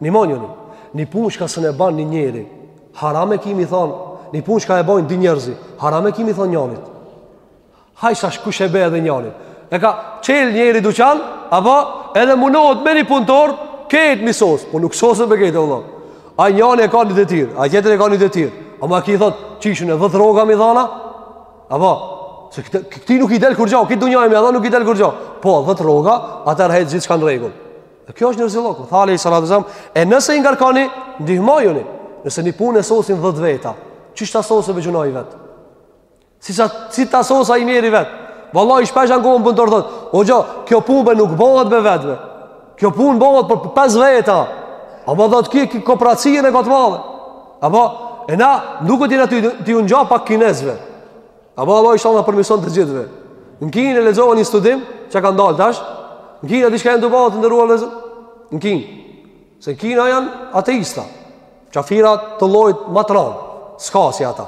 Nimonjuni. Ni punë çka s'un e ban një njeri. Haram e ki me i thon, ni punë çka e bojnë dy njerëz. Haram e ki me i thon njanit. Haj sa shkush e be edhe njëri. E ka çel njëri duqan, apo edhe munohet me një punëtor, krejt me i sos, po nuk soset me ketë, vlla. Ai njëri e ka një detyrë, ai tjetri e ka një detyrë. Ama ki thot, qish unë dhet rroga me i dhan a? Apo, se këti, këti nuk i del kurgjo, këti dunjan me dhan nuk i del kurgjo. Po, dhet rroga, atëherë gjithçka në rregull. E kjo është një rezillëk, tha alejhi salatu selam, e nëse i ngarkoni, ndihmojuni, nëse një punë e sosin dhet veta, qish ta sosë veç njani vetë? Si sa si ta sos ai njeri vet. Vallahi shpesh ankohen puntort thot. Hoxho, kjo punë be nuk bëhet me vetve. Kjo punë bëhet për pesë veta. Apo do të ki, ki kooperacion e kot vallë. Apo e na duket i aty tu u ngja pak kinezve. Apo Allahu inshallah na përmirëson të gjithëve. Në Kinë e lexova një studim që ka dalë tash. Në Kinë a di çka janë tu ba të nderuar vllezër. Në Kinë. Se n'Kinë janë ateista. Qafira të llojit ma t'ranë. S'ka si ata.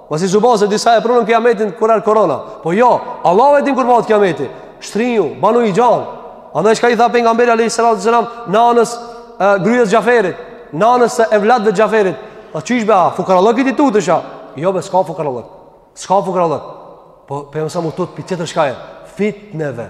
Mos i zhubon se disa e prunën kiametin kur erdh korona. Po jo, Allahu e din kur bëhet kiameti. Shtrinju, banu i gjallë. Andaj çka i tha pejgamberi alayhis salam nanës e, grues Xhaferit, nanës së evladëve Xhaferit. A çish be a fukarallokit i tutesh a? Jo be s'ka fukarallok. S'ka fukarallok. Po pejgamberi alayhis salam u tut pi tjetër çkaje. Fitneve.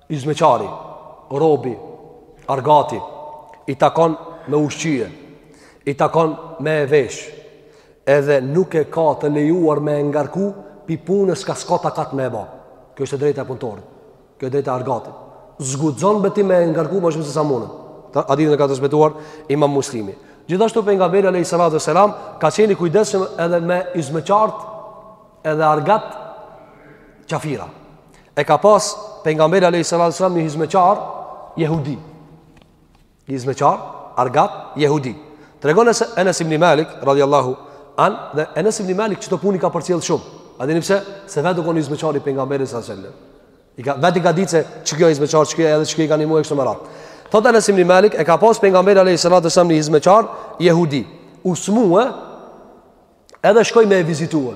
Hyzmeqari, robi, argati, i takon me ushqye, i takon me e vesh, edhe nuk e ka të lejuar me e ngarku, pi punës çka s'ka takat me e ba. Kjo është e drejta e punëtorit, kjo është e drejta e argatit. S'guxon be ti me e ngarku ma shumë se sa mundën. Hadithin e ka transmetuar imam Muslimi. Gjithashtu pejgamberi a.s. ka qenë i kujdesshëm edhe me hyzmeqart edhe argat qafira. E ka pas pejgamberi alayhis salam një hizmeçar jehudi. Një hizmeçar argat jehudi. Tregon se Enes ibn Malik radhiyallahu an dhe Enes ibn Malik kto punë i ka përcjell shumë. A dini pse? Se vetë u kon hizmeçar i pejgamberit sallallahu alaihi wasallam. I ka vetë ka ditë se çka është hizmeçar, çka edhe çka i kanë mua këto më radh. Thot Enes ibn Malik e ka pas pejgamberi alayhis salatu salam një hizmeçar jehudi. U smu edhe shkoi me e vizitue.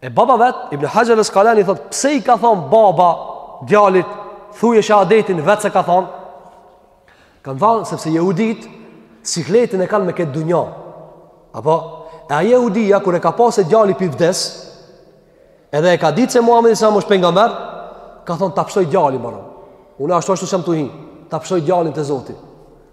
E baba vet, Ibn Hajar al-Asqalani thot, pse i ka thon baba djalit thuje shahadetin vetë s'e ka thon? Kan thon sepse jehudit sikletin e kanë me këtë dunja. Apo e ai jehudia kur e ka pa se djali pi vdes, edhe e ka ditë se Muhamedi alayhis salam osht pejgamber, ka thon ta pshtoj djalin bare. Unë ashtu ashtu s'jam tu hi, ta pshtoj djalin te Zoti.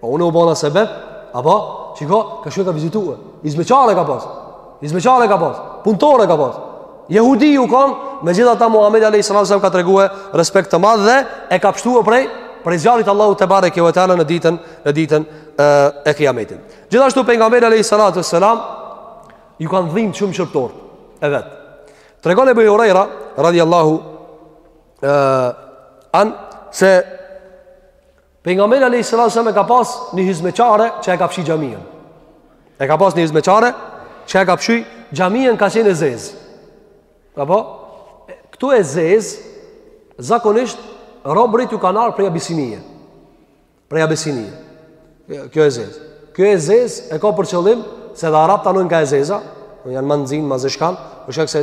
Po unë u bona sebeb, apo shiko, ka shku e ka vizitue. Hizmeçar e ka pas. Hizmeçar e ka pas. Punëtor e ka pas. Jehudi u kon, megjithatë Muhamedi alayhis salam ka treguar respekt të madh dhe e ka pshtuar prej prej zjarrit Allahu te bareke ve teala në ditën në ditën e, e kiametit. Gjithashtu pejgamberi alayhis salatu selam ju kanë dhimt shumë shërbtort e vet. Tregon Ebu Huraira radiallahu ë an se Pejgamberi alayhis salam e ka pas një hizmeçare që e ka fshi xhamijën. E ka pas një hizmeçare që e ka fshi xhamijën ka qenë e zez. Apo këtu e zez zakonisht robrit ju kanë ardhur prej Abisinie. Prej Abisinie. Kjo e zez. Kjo e zez e ka për qëllim se edhe arabt anojnë ka e zeza, janë ma t'zi, ma zeshkan, për shkak se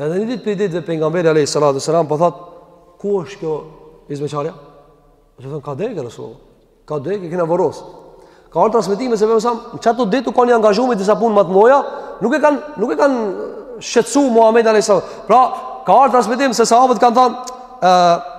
Edhe një ditë prej ditëve pejgamberi alayhis salatu salam po thot Ku është kjo hizmeqarja? Po thonë ka dek ja Resulallah ka dek e kena vorros Ka ardh transmetime se pejgamberi alayhis salam në qato ditë u kan i angazhum me disa punë ma të mdhaja Nuk e kanë nuk e kanë shqetsu Muhamedin alayhis salam Pra ka ardh transmetim se sahabët kanë thënë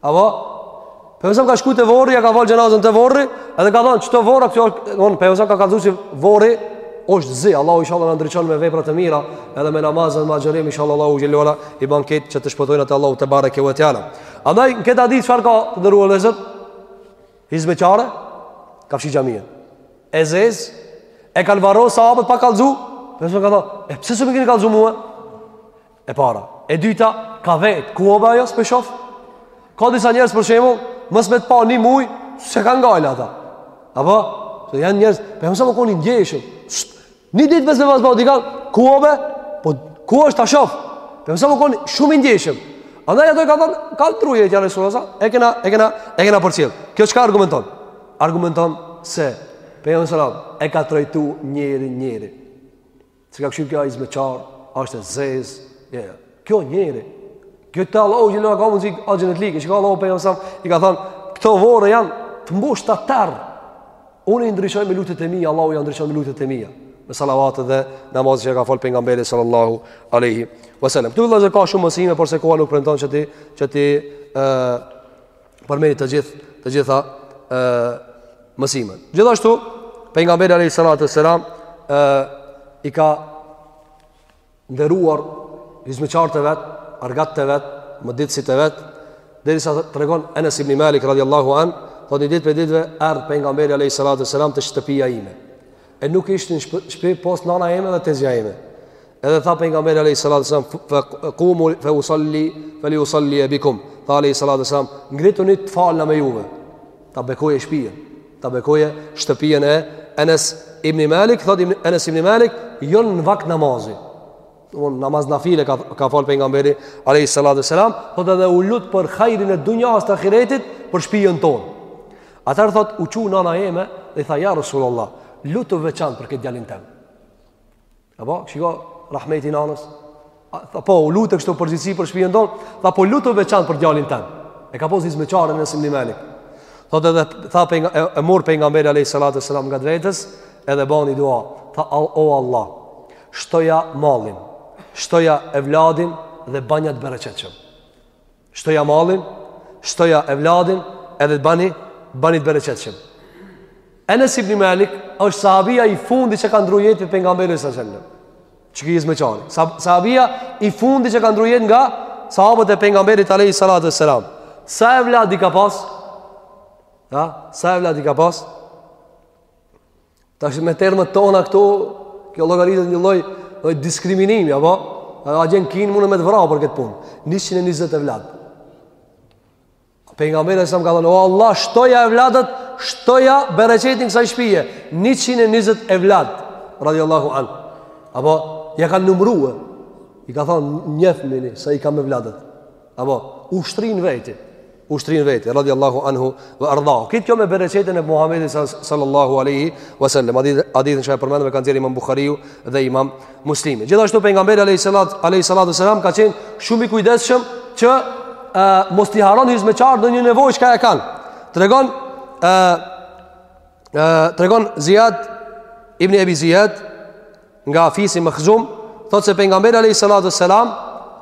Apo, Pejgamberi ka shkuar te vorri, ja ka vënë xhenazën te vorri, edhe ka thënë këto vorre kjo, thot Pejgamberi ka kallëzuar se vorri është zi, Allahu inshallah na e ndriçon me vepra të mira, edhe me namazin, me xherim inshallah Allahu xhele ve ala i bën këtë që të shpëtojnë te Allahu tebareke ve teala. Andaj në këtë hadith çfarë ka të nderuar vëllezër? Hizmetare, ka fshi xhaminë. E zez, e kanë varrosur sahabët pa kallëzu, Pejgamberi ka thënë, e pse s'më keni kallëzu mua? E para. E dyta, ka vetë, ku o be ajo, s'pe shoh? Ka disa njerëz për shembull, mos me të pa një muj, s'e kan gajle ata. Apo? Se janë njerëz, Pejgamberi alejhi selam u kon i ndjeshëm. Një ditë mos me vazba, di ka, ku obe? Po, ku është ta shoh? Pejgamberi alejhi selam u kon shumë i ndjeshëm. Andaj ata i kan thënë, ka ndrru jetë, ja Resulallah, e kena, e kena, e kena përcjell. Kjo çka argumenton? Argumenton se, Pejgamberi alejhi selam e ka trajtu njerin njeri. S'e ka kshyr kjo hizmeçare, asht e zezë, ja, ja. kjo njeri, kjo te Allahu gjilë në ka mundësi ka, a gjilë në të likë, që ka Allahu, Pejgamberi alejhi selam, i ka thanë, këto vorre janë të mbushta terr, unë i ndriçoj me lutjet e mija, Allahu i ndriçon me lutjet e mija, me salavatet dhe namazin që ka falë Pejgamberi, sallallahu aleyhi, ve sellem. Këtu vëllezër ka shumë mësime, por se koha nuk premton që ti, që ti, uh, përmendi të gjithë të gjitha ë mësimet. Gjithashtu pejgamberi alayhi salatu selam ë i ka nderuar hizmeçarët e vet, argatët e vet, mëditësit e vet, derisa tregon Enes ibn Malik radhiyallahu an, thotë një ditë prej ditëve erdh pejgamberi alayhi salatu selam te shtëpia ime. e nuk ishte në shtëpi pos nana ime dhe tezja ime. Edhe tha pejgamberi alayhi salatu sallam fa qumu fa usalli fa li usalli bikum. Tha alayhi salatu sallam ngrituni të falna me juve. Ta bekoje shtëpinë. Ta bekoje shtëpinë e Enes ibn Malik, thot Enes ibn Malik, jo në vakt namazi. Domthon namaz nafile ka ka fal pejgamberi alayhi salatu wasalam, thot edhe u lut për hajrin e dunjas të ahiretit për shtëpinë tonë. Atëher thot u çu nana ime dhe i tha ja Rasulullah, lutu veçan për këtë djalin tem. Apo shiko rahmeti i nanës. Tha po u lutë kështu përgjithësisht për shtëpinë tonë, tha po lutu veçan për djalin tem. E ka pas hizmeçar Enes ibn Malik. Thot edhe tha peng, e, e mor pejgamberi alayhi salatu wasalam ngre duert edhe bani dua. Tha o Allah, Shtoja mallin, shtoja evladin dhe banja të bereqetshëm. Shtoja mallin, shtoja evladin edhe bani bani të bereqetshëm. Enes ibn Malik është sahabi i fundit që ka ndru jetë prej pejgamberit alejhi selam. Qeky hizmeçari. Sahabi i fundit që ka ndru jetë nga sahabët e pejgamberit alejhi salatu ve selam. Sa evlad i ka pas? Ja? Sa evlad i ka pas? Tash me termet tona këtu, kjo llogaritet një lloj lloj diskriminimi, apo? Edhe a gjen kin mun e me të vra për këtë punë. 120 evlad. Pejgamberi alejhi selam ka thënë, "O Allah, shtoja evladët, shtoja bereqetin kësaj shtëpie." 120 evlad, radhiyallahu an. Apo ja kanë numëruar. I ka thënë njefmini, sa i kam evladët. Apo, ushtri n'veti. Ushtri n'veti, radhi Allahu anhu vë ardhahu. Krejt kjo me bereqetin e Muhammedit sallallahu aleyhi vësallem. Hadithin që e përmendëm e ka nxjerrë imam Bukhariu dhe imam Muslimi. Gjithashtu pejgamberi aleyhi sallatu sallam ka qenë shumë i kujdeshëm që e, mos t'i harron hizmeqarët ndonjë nevojë çka e kanë. Tregon, e, e, tregon Zijad, Ibni Ebi Zijad, nga fisi Makhzum thotë se pejgamberi alayhi salatu selam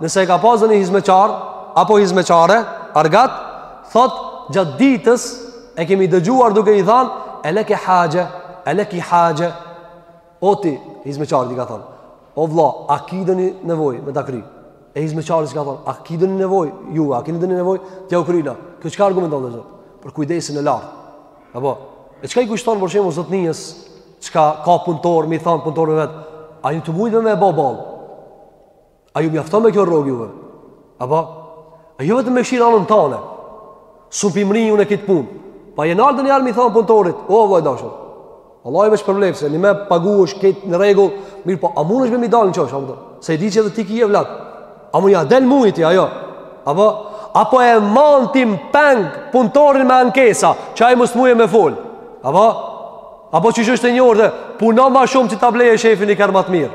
nëse e ka pasur një hizmeqar apo hizmeqare argat thotë gjatë ditës e kemi dëgjuar duke i thënë eleke haxhe eleki haxhe o ti hizmeqarit i ka thënë o vlla a ki doni nevojë me ta kri e hizmeqares i ka thënë a ki doni nevojë ju a keni doni nevojë t'jau kryjna kjo çka argumenton zot për kujdesin e lartë apo e çka i kushton për shembull zotnies Çka ka punëtor, me i thanë punëtorëve vet, a jeni tu mujtë me e bo ballë? A ju mjafton me kjo rrogë juve? Apo? A ju vetëm e kshyr anën tane? Su pimri ju në kitë punë. Po a je nalë ndonjëherë me i thanë punëtorit, o, vlla i dashun. Vallahi veç për lepse, një me pagu është krejt në rregull, mirëpo, a munësh ti me i dalë në qosh, se i di që edhe ti ki evlad. A mun ja del mujit, a jo? Apo, apo e man ti peng punëtorin me ankesa, që ai mos mujë me folë? Apo, apo që që është e një orë dhe puno ma shumë që ta blejë shefi ni kerr ma të mirë?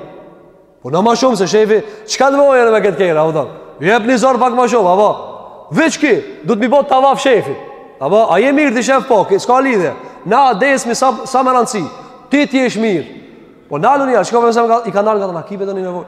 Puno ma shumë se shefi, që ka nevojë me këtë kerr, apo tonë? Jep një zor pak ma shumë, apo? Veç ki, do me bo tavaf shefi. Apo, a je mirë të shef po, s'ka lidhje. Na, desmi, sa, sa më rëndësi. Ti të jesh mirë. Po, nalë një, që ka përse i ka nalë nga të në kini ndonjë nevojë?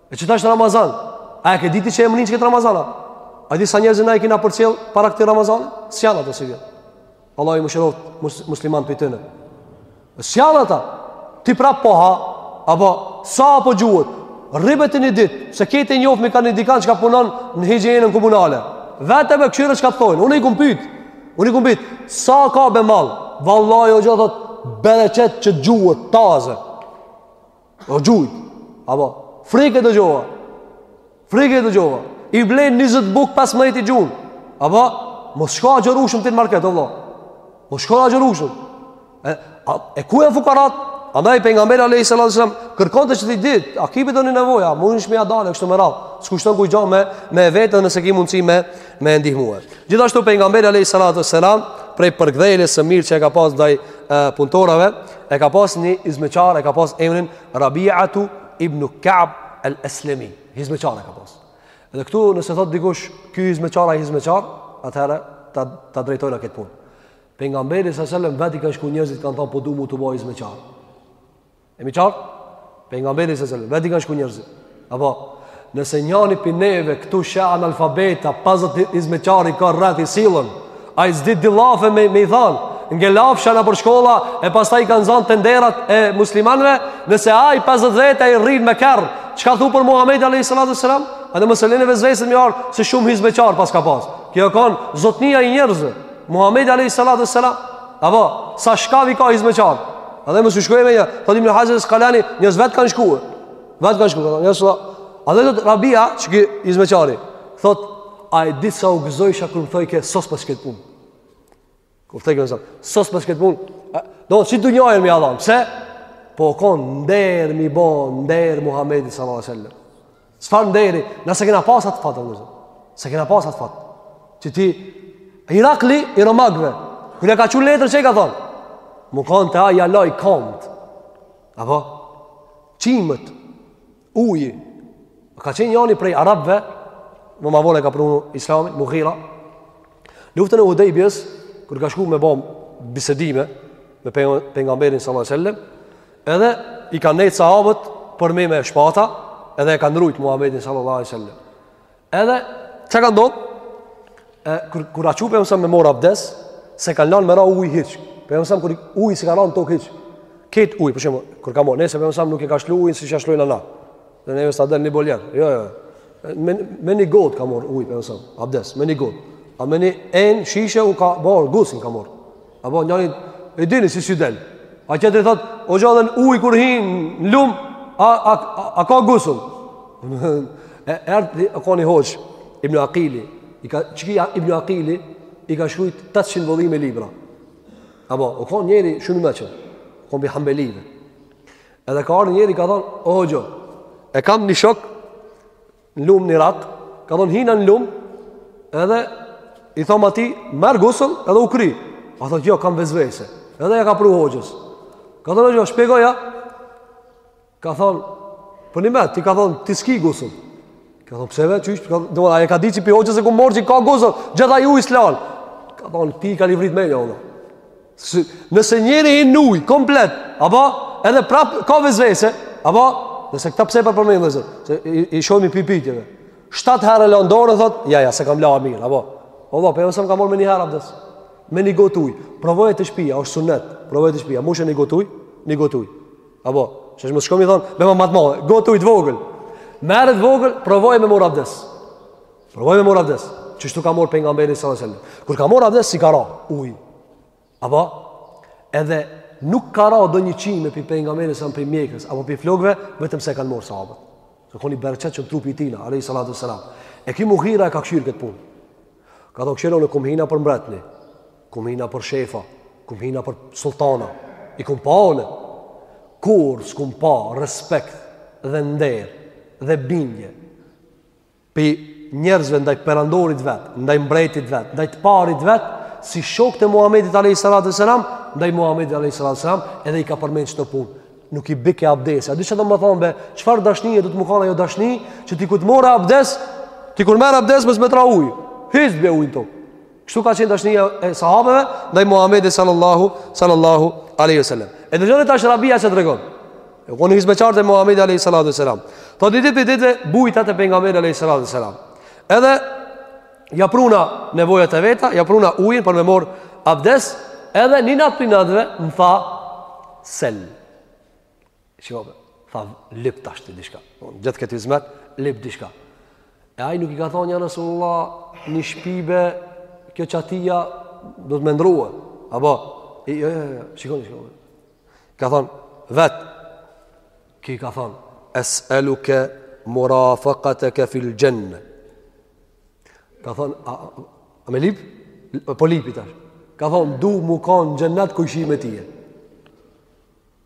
E qetash Ramazan? A e ke ditë që e mrrin qët Ramazan? A di sa njerëz na i kina përcjellë para këtij Ramazani? S'janë ata sivjet. Allahi i mëshiroftë mus, muslimanët prej tyne. S'janë ata. Ti pra po ha, apo sa po gjuhet, rribet e një ditë, se kete njofë me ka një dikan çka punon në higjienën komunale. Vete e kshyre çka po të thojnë. Unë i kum pyt. Unë i kum pyt. Sa ka be mall? Vallaj o gjo, thotë, bereqet që gjuhet, taze. O gjujt. Apo, frike të gjova. Frike të gjova. I blenë 20 bukë 15 i gjun. Apo, mos shko agjërushëm ti në market, o vlla. Mos shko agjërushëm. E, a, e ku janë fukaratë? Andaj pejgamberi alejhi salatu selam, kërkonte që t'i dijë, a kini doni nevojë, a, munshi me ia dalë, e kështu me radhë. S'kushton kurgjo me, me e vetë dhe nëse ki mundësi me, me e ndihmue. Gjithashtu pejgamberi alayhi salatu selam prej përkëdheljes së mirë që e ka pas ndaj punëtorëve, e ka pas një izmeçar, e ka pas emrin Rabi'atu ibn Ka'b al-Aslami. Izmeçar e ka pas. Dhe këtu nëse thot dikush ky izmeçar ai izmeçar, atëherë ta ta drejtojnë këtë punë. Pejgamberi sallallahu alajhi wasallam vetë i kan shku njerëzit kanë thënë po dum me t'u bo izmeçar. Jemi qartë? Pejgamberit sallallahu alajhi wasallam, vetë i kanë shku njerëzit. Apo, nëse njani prej neve këtu sheh analfabeta, pesdhet hizmeqarë i ka rreth i sillen, ai s'di dy llafe me, me i thanë, nge lafsha nëpër shkolla, e pastaj kanë zanë tenderat e muslimanve, nëse ai pesdhet vetë i rrinë me kerr, çka thu për Muhammedin a.s. Edhe mos e leni vesvesen me ardh, se shumë hizmeqarë paska pasë. Ky a kanë zotnia i njerëzve. Muhamedi alayhi salatu wassalam, apo sa shkavi ka hizmeçar. Edhe mos u shkojë menja, thot Ibn Haxher Askalani, njerëz vet kanë shkuar. Vet kanë shkuar, thonë, njerëz. Edhe thotë Rabia, qeky hizmeçari, thotë, a e di sa u gëzojsha kur më thojke sos pak këtë punë. Kur thojke, sos pak këtë punë. Do si do njëojë me Allahu. Pse? O kon nder me i bo nder Muhamedit sallallahu alaihi wasallam. Çfarë nderi? Na s'e kena pas atë fat. S'e kena pas atë fat. Qeky Irakli i Romakëve. Kur ja ka çu letër çka i ka thon. Mu kanë te ai ja laj komt. Apo çimët uji. Ka qenë njani prej arabëve, më vonë e ka pranu islamin, Mughira. Luftën e Hudejbjes, kur ka shku me bo bisedime, me pejgamberin sallallahu alaihi wasallam Edhe i kanë nejtë sahabët përmi me shpata Edhe e kanë rujtë Muhammedin sallallahu alaihi sallam Edhe çka ka ndodh Kur, kur a çu Pejgamberi a.s. me mor abdes S'e kanë lanë me ra ujë hiç Pejgamberit a.s. kurrë uji s'i ka ra n'tokë hiç Këtë ujë, për shembull, kur ka mor Nëse Pejgamberi a.s. nuk e ka lshu ujin siç e lshojmë na Dhe neve s'na del një bojler Jo, jo, me, me një gotë ka mor ujë Pejgamberi a.s. Abdes, me një gotë A me një enë shishe u ka mor Gusull ka mor Apo njëri e dini si si del. A tjetri thot, o hoxhë, në ujë kur hin në lum, a, a, a, a ka gusull? e erdi, o kon një hoxhë, Ibn Akili, i ka, qeky Ibn Akili, i ka shkrujt 800 vëllime libra. Apo, o kon njeri shumë i meçëm, o kon i hambelive. Edhe ka ardh ni njeri i ka thonë, o hoxhë, e kam një shok, në lumë një ratë, ka thonë hina në lumë, edhe i thom atij, merr gusull edhe u kry. Ai thotë jo, kam vesvese. Edhe ja ka pru hoxhës. Ka thonë jo, shpjegoja, ka thonë, përnjimend, ti ka thonë, ti s'ki gusull. Ka thonë, pse vetë, qysh, ka thonë, a e ka di që prej hoxhës e ku morë që ka gusull, gjitha ju islanë. Ka thonë, ty t'ka livrit menja, Nëse njeri hin n'uj, komplet, apo, edhe prap, ka vesvese, apo, nëse këta pse e përmend vëllazën, se i, i shohim pi pytjeve, shtatë herë e lan dorën, thot, ja, ja, s'e kam la mirë, apo, o, dhe, për e vësëm ka morë me një herë abdes, me një gotë uj, provoje te shpia, është sunet, provoje te shpia, mushe një gotë uj, një gotë uj, apo, që është më shkomi thonë, me më matë madhe, gotë uj të vogël, merre t'vogël, provoj me morë abdes, Provoj me mor abdes. Qështu ka mor pejgamberi sallallahu alajhi wasallam. Kur ka mor abdes s'i ka ra uj. Apo edhe nuk ka ra ndonjë qime pi pejgamberit sa pi mjekrës apo pi flokëve vetëm se e kanë mor sahabët. Ka konë bereqet trupi i tij alayhi salatu wasalam. E ky Mughira e ka kshyr kët punë. Ka thon kshyr unë kum hi nëpër mbretni. Kum hi nëpër shefa, kum hi nëpër sultana. I kum pa unë. Kurr s'kum pa respekt dhe nder dhe bindje prej njerëzve ndaj perandorit vet, ndaj mbretit vet, ndaj të parit vet, si shokët e Muhamedit alayhis salam, ndaj Muhamedit alayhis salam, edhe i ka përmend qëto punë. Nuk i bike abdes. A di ça do me thonë be? Çfarë dashnie do të mu kanë ajo dashni që ti kur të morë abdes, ti kur merr abdes mos me t'ra ujë. Hiç t'bie uj n'tok. Kështu ka qenë dashnia e sahabeve ndaj Muhamedit sallallahu sallallahu alaihi wasallam. E dëgjoni tash Rabia ça tregon. E konë hizmeqar te Muhammedi a.s. Tho një dit pi ditve bujta te pejgamberi a.s. Edhe ja pruna nevojat e veta, ja pruna ujin për me mor abdes, edhe një natë pi natëve më tha sel. Shiko be, tha lip tash ti dishka. Gjithë këtë hizmet, lip dishka. E aj nuk i ka thonë ja Rasulullah, një shpi be, kjo çatia do të me ndrrue. Apo, i, e, e, e, shikoni, shikoni. Ka thonë, vetë, ki ka thonë, es eluke murafakate ke fil xhenne. Ka thonë, a, a me lip? Po lipi tash. Ka thonë, du mu kanë në xhennet kojshi me tije.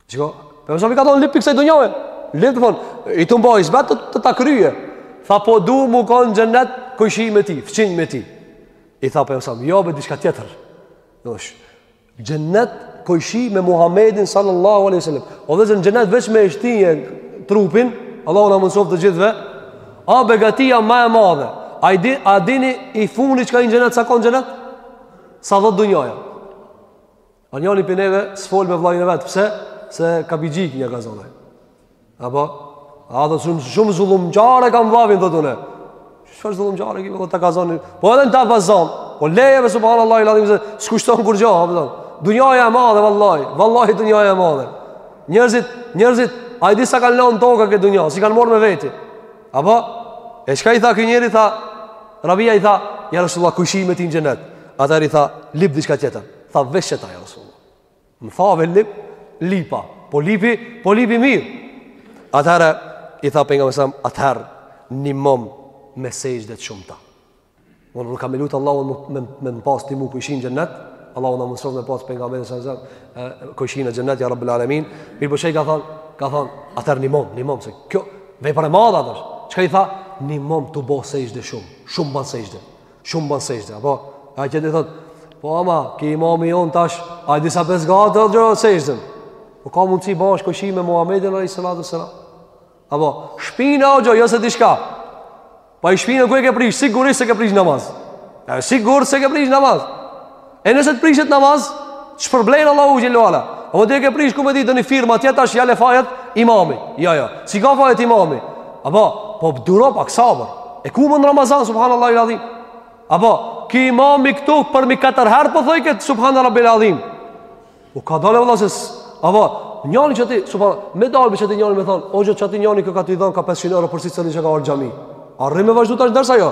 Shiko, pejgamberi i ka thonë, lip pi kësaj dunjaje. Lip të thonë, i të mboj, zbet të, të ta kryje. Tha, po du mu kanë në xhennet kojshi me tije, fqinj me tije. I tha, pejgamberi, jo, be, dishka tjetër. Në Xhennet kojshi me Muhammedin sallallahu alaihi wasallam. O edhe n'xhennet veç me shti trupin, Allahu na mundësoftë të gjithëve. A begatia më e madhe. A i di, a dini i fundit çka hin xhennet sa ka n'xhennet? Sa dhetë dunjaja. A njëri pi neve s'fol me vllajën e vet, pse? Se ka bigjik një gazon. Apo, a dhe shumë, shumë zullum gjare kam ba unë edhe dhunë. Shumë zullum gjare ki me, edhe të ka zanë. Po edhe në t'paska zanë. Po lejeve, subhanallah, i ladhim se s'kushton kurgjo, hapë zonë. Dunjaja e madhe, vallaj, vallaj dunjaja e madhe. Njerëzit, njerëzit, a i di sa kanë lanë toka këtë dunja, s'i kanë marrë me veti. Apo, e çka i tha ky njeri, tha, Rabia i tha, ja Rasulullah, kojshi me ty në xhenet. Atëherë i tha, lip diçka tjetër. Tha, veç qeta, ja Rasulullah. Më tha veç lip, lipa. Po lipi, po lipi mirë. Atëherë i tha pejgamberi s.a. atëherë nimom me sexhde të shumta. Unë ka me lut Allahun me me, me pas ty mu kojshi n'xhennet. Allahu na mundëso me pas pejgamberin s.a.s. kojshi në xhennet ya rabbul alamin. Mirëpo shih ka thanë, ka thanë atëherë nimom, nimom se kjo vepër e madhe asht. Çka i tha? Nimom tu bo sexhde shumë, shumë ban sexhde. Shumë ban sexhde, apo? A çka do t'thotë, po ama, ky imami jonë tash, a di sa po e zgat, dhe gjo sexhden. Po ka mundësi bash kojshi me Muhammedin, alejhi salatu vesselam. Apo, shpina o gjo, jo s'e di çka. Po e shpina ku e ke prish, sigurisht s'e ke prish n'namaz. E sigurisht se ke prish namaz. E nëse të prishet n'namaz, t'shpërblen Allahu xhel-le ve ala? Po ti e ke prish ku me ditë në një firmë atje tash ia le fajet imamit. Jo, jo. S'i ka fajet imami? Apo, po duro pak sabër. E ku më n'Ramazan subhanallahu el azim? Apo, ky imami këtu për mi katër herë po thot kët subhane rabbijel adhim. U ka dalë vëlla se apo njëri që ti subhan me dalë që ti njëri më thon, o hoxhë, çaty njëri kë ka t'i dhon ka 500 euro për secilin që ka ardhur n'xhami. Arrim me vazhdu tash ndërsa jo.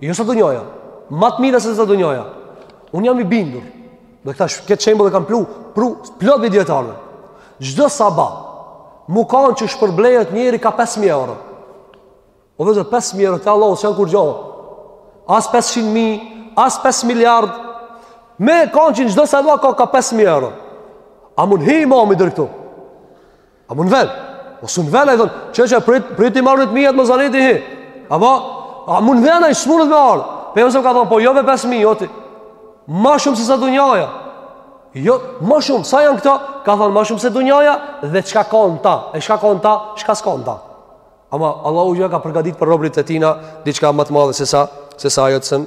Jo sa dunjaja. Më të mira se sa dunjaja. Unë jam i bindur. Dhe këta këtë shembull e kam plu, pru plot me dietarë. Çdo sabah me kanë që shpërblehet njeri ka 5000 euro. O vëlla 5000 euro te Allahu s'janë kurgjo. As 500 mijë, as 5 miliard. Me kanë që çdo sabah ka ka 5000 euro. A mund hi imam dej qetu? A mund vjen? O po s'un vjen ai thon, çe çe prit prit i marr të mijat mos ani ti. Apo a mund vjen ai s'munet me ardh? Pe ose ka thon, po jo me 5000 joti. Më shumë se sa dunjaja. Jo, më shumë se janë këto? Ka thon më shumë se dunjaja dhe çka ka në ta? E çka ka në ta? Çka s'ka në ta? Ama Allahu ia ka përgatit për robrit e tina diçka më të madhe se sa se sa ajo të sën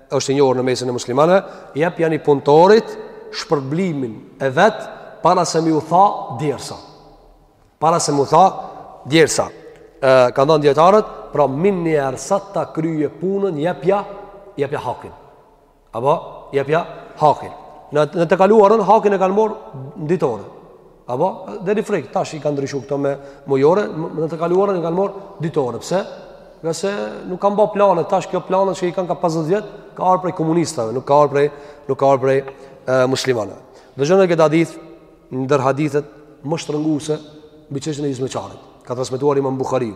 është i njohur në mesin e muslimanëve, jepjani punëtorit shpërblimin e vet para se me iu tha djersa. Para se me iu tha djersa. E kanë thënë dietarët, pra meniherë sa ta kryejë punën, jepja, jepja hakin. Apo jepja hakin. Në në të kaluarën hakin e kanë marr në ditore. Apo, deri frik, tash i kanë ndryshu këto me mujore, në të kaluarën i kanë marrë ditore, pse? Ngase nuk kanë ba planet, tash kjo planet që i kanë ka 50 vjet, ka ardh prej komunistave, nuk ka ardh prej, nuk ka ardh prej e, muslimanëve. Dëgjone këtë hadith, ndër hadithet më shtrënguese mbi çështjen e hyzmeqarit, ka transmetuar imam Buhariu,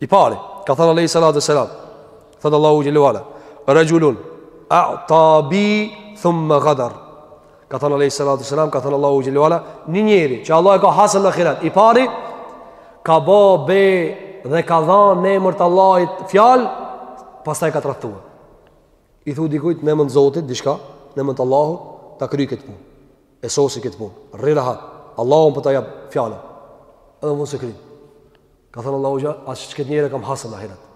I pari, ka thënë alejhi salatu ve selam, thënë Allahu xhele ve ala, "Rajulun a'tabi thumma ghadar." Ka thënë alejhi salatu ve selam, ka thënë Allahu xhele ve ala, një njeri që Allahu e ka hasëm në ahiret, i pari ka bë be dhe ka dhënë në emër të Allahit fjalë, pastaj ka tradhtuar. I thu dikujt në emër të Zotit diçka, në emër të Allahut, ta kryj këtë punë. E sos këtë punë. Rri rahat. Allahun po ta jap fjalën. Edhe mos e kryj. Ka thënë Allahu xha, edhe këtë njeri e kam hasëm në ahiret.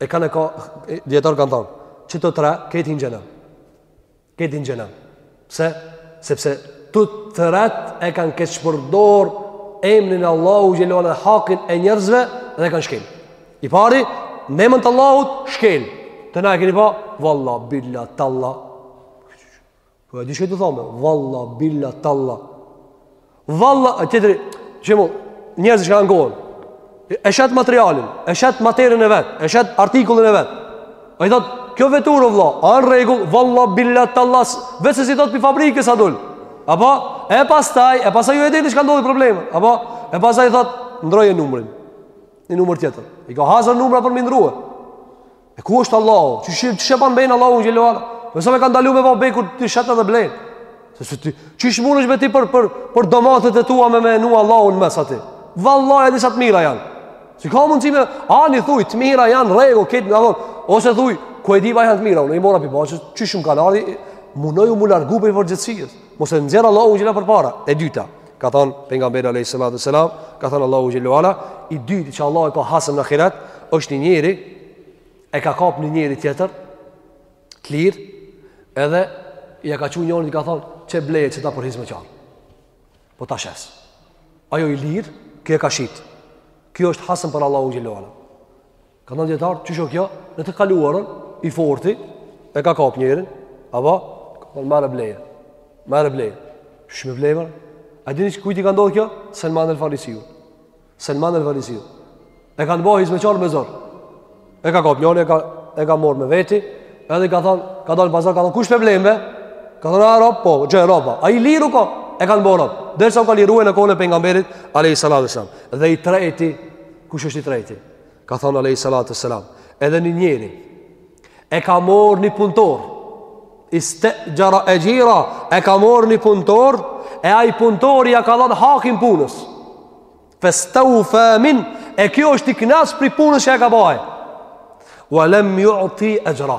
E kanë ka dijetarë kanë thënë, që të tre kanë në xhehenem. Kanë në xhehenem. Pse? Sepse të tretë e kanë këtë shpërdor emrin e Allahut xhele ve ala, hakin e njerëzve e kanë shkel. I pari, në emën të Allahut shkel. Tëna e keni pa, valla billa talla. Po e di çka do me thënë, valla billa talla. Valla, e tjetri, shembull, njerëz që ankohen. E shet materialin, e shet materien e vet, e shet artikullin e vet. Ai thot, kjo veturë vëlla, a në rregull, valla billa talla, veç si thot pi fabrikës sa dul. Apo e pastaj, e pastaj ju e dini çka ndodhi problemi. Apo e pastaj thot, ndroje numrin. Një numër tjetër. I ka hazër numrat për me i ndrru. E ku është Allahu? Qysh, qysh ban be n'Allahun xhele ve ala? Dhe sa na ka ndalu me ba be kur ti shet dhe blen? Se se ti, qysh mundesh me ti për, për, për domatët e tua me përmend Allahun në mes aty? Vallahi e di sa t'mira janë. Si ka mundësi me, ani thuj, të mira janë n'rregull, këto apo thonë, ose thuj, ku e di a janë të mira, unë i mora prej bahçes, qysh më kanë ardh, mundohu m'u largu prej përgjegjësisë, mos e nxjerr Allahun xhele ve ala për para, e dyta, Ka thënë pejgamberi alayhis salatu selam, ka thënë Allahu xhele ve ala, i dyti që Allahu e ka hasëm në ahiret është një njeri, e ka kap një njeri tjetër të lirë, edhe ia ka çu njërit i ka thënë, "Qe bleje qe ta për hyzmeqar." Po ta shes. Ai o i lirë, ky e ka shit. Ky është hasëm për Allahun xhele ve ala. Thanë dijetarët, që kjo, në të kaluarën, i forti, e ka kap njerin, apo, ka thonë, merre bleje, merre bleje, kush ma blen, a dini që kujt i ka ndodhë kjo? Selman el Farisiu, Selman el Farisiu, e kanë bo hyzmeqar me zor, e ka kap njerin, e ka, e ka marrë me veti, edhe ka thonë, ka dalë n'pazar, ka thonë, kush ma blen? Ka thonë, a rob, po, qe, rob, ai i lirë u kanë, e kanë bo rob, derisa u ka liru në kohën e pejgamberit, a.s. Dhe i treti, kush është i treti? ka thanë alejhi salatu ve selam, edhe një njeri, e ka marrë një punëtor, istexhera exhira, e ka marrë një punëtor, e ai punëtori ia ka dhanë hakin punës, festeufa minhu, e kjo është i knaq prej punës që e ka ba, ue lem juti exhra,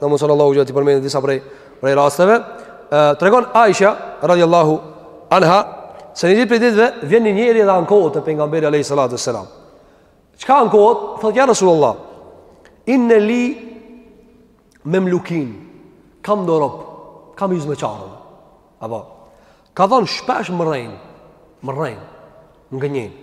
Na mundëson Allahu që t'i përmendi disa prej, prej rasteve Tregon Aisha, radiallahu anha Se një ditë prej ditëve vjen një njeri dhe ankohet te pejgamberi alejhi salatu ve selam Çka ankohet? Thot ja Rasulullah Inne li memlukin Kam do rob Kam hizmeqarë Apo Ka thonë shpesh më rrejnë Më rrejnë Më gënjejnë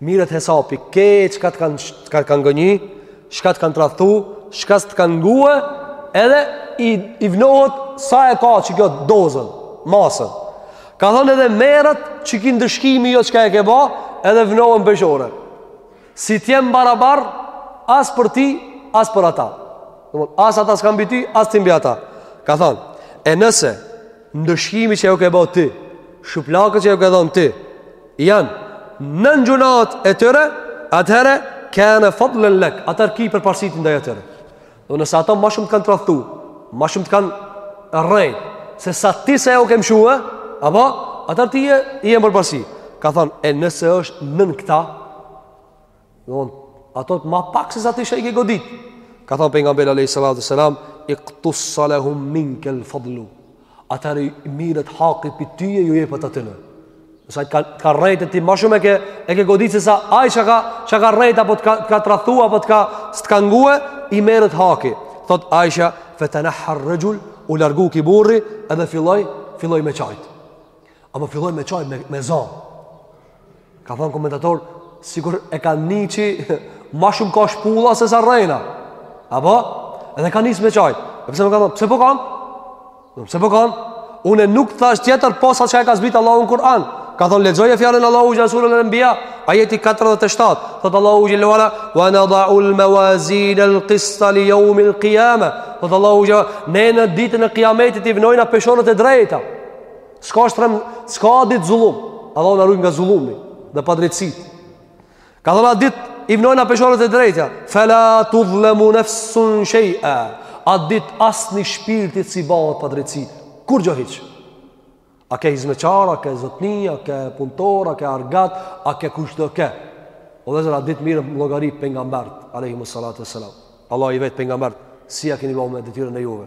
Mirret hesapi, ke çka të kanë ka, ka gënjy, çka të kanë tradhtu, çka të kanë ngue, edhe i, i vnohet sa e ka që kjo dozën, masën. Ka thonë edhe merret qiky ndëshkimi jot çka e ke ba, edhe vnohen n'peshore. Si të jenë barabar, as për ti, as për ata. As ata s'kanë mbi ty, as ti mbi ata. Ka thonë, e nëse, Ndëshkimi që ju ke bërë ti, shuplakët që ju ke dhënë ti, janë nën gjynahet e tyre, atëherë kane fadlen lek, atëher ki përparësi ti ndaj atyre. Dhe nëse ata ma shumë të kanë tradhtu, ma shumë të kanë rrejt se sa ti që ju ke mshue, apo atëher ti je, n'përparësi. Ka thanë, e nëse është nën këta, Don ata ma pak se sa ti që i ke godit. Ka thanë pejgamberi alayhis salatu selam iqtusalahum minka al-fadl. Atëherë mirret haki pi teje ju jepet atyne. Nëse t'ka, ka rrejt ti ma shumë ke e ke godit se sa ai çka ka çka ka rrejt apo të ka të ka tradhtue apo të ka s'të ka ngue i merret haki. Thot Aisha fatanaha ar-rajul u largu ky burri edhe filloi filloi me kajt. Apo filloi me kajt me me zan. Kanë thonë komentatorët, sigur e ka ni që, ma shumë ka shuplla se sa rrena. Apo? Edhe ka nisë me qajtë. E pse, i ka thonë, pse po kan? Pse po kan? Une nuk thash tjetër pos asaj çka e ka zbrit Allahu në Kur'an. Ka thonë, lexoje fjalën e Allahut në suren Enbija, ajeti 47. Thotë Allahu xhel-le ue ala, ue nedaul meuazinel kista li jeumil kijame. Thotë Allahu xhel-le ue ala, ne në ditën e kijametit i vnojna peshoret e drejta. S'ka shtrem, s'ka at dit zullum. Allahu na ruaj nga zullumi dhe padrejtësit. Ka thonë at dit i vnojna peshoret e drejta, fela tudhlemu nefsun shej'a, at dit asni shpirtit s'i bëhet padrejtësi. Kurgjo hiç? A ke hizmeqar, a ke zotni, a ke punëtor, a ke argat, a ke kushdo ke? Udhëheqës, at dit mirren n'llogari pejgamberët, alejhimu salatu e selam. Allahi i vet pejgamberët, si ia keni ba me detyrën e juve.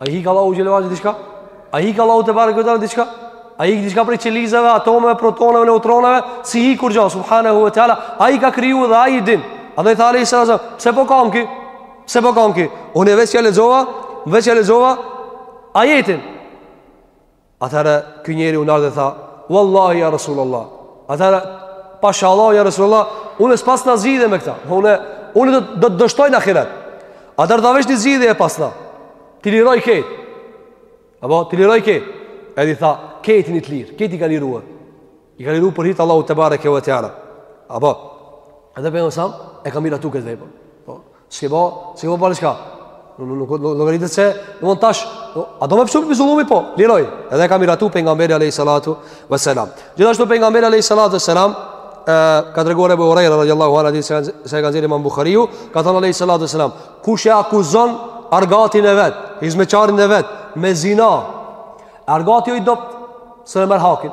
A i hik Allahut xhele ve ala diçka? A i hik Allahut tebareke ve teala diçka? A i hik diçka prej qelizave, atomeve, protoneve, neutroneve? S'i hik kurgjo, subhanahu ve teala. Ai i ka kriju dhe ai i din. Edhe i tha alejhi selam, pse po kan ky? Pse po kan ky? Unë veç ja lexova, veç ja lexova ajetin. Atëherë ky njeri u nal dhe tha, Wallahi ja Resulullah. Atëherë pashallah ja Resulullah, unë s'pasna zgjidhje me këta. Unë unë do do të dështoj në ahiret. Atëherë tha veç ni zgjidhje e pasna. T'i liroj kejt. Apo t'i liroj kejt. Edhe i tha, kejt jeni t'lirë, kejt i ka liruar. I ka liruar për hir t'Allahut tebareke ve teala. Apo edhe pejgamberi alejhi selam e ka miratu këtë vepër. Po. Ç'ke bë? Ç'ke bë për çka? Nuk nuk nuk e di se, do të tash, a do me pshtu pi zullumi po? Liroj. Edhe e ka miratu pejgamberi alayhi salatu wa salam. Gjithashtu pejgamberi alayhi salatu wa salam ë ka treguar Abu Huraira radhiyallahu anhu hadith se ka nxjerr Imam Buhariu, ka thënë alayhi salatu wa salam, kush e akuzon argatin e vet, hizmeçarin e vet me zina, argati o i dobt, s'e merr hakin.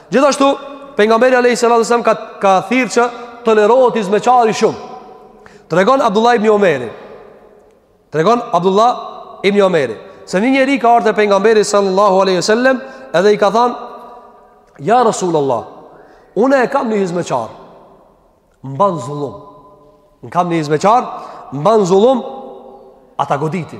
Gjithashtu, pejgamberi alayhi salatu wasallam ka ka thirrë që t'tolerohet hizmeçari shumë. Tregon Abdullah ibn Omeri. Tregon Abdullah ibn Omeri. Se një njeri ka ardhur te pejgamberi sallallahu alaihi wasallam edhe i ka thënë: "Ja Rasulullah, unë e kam një hizmeçar. M'ban zullum. Unë kam një hizmeçar, m'ban zullum, a ta goditi?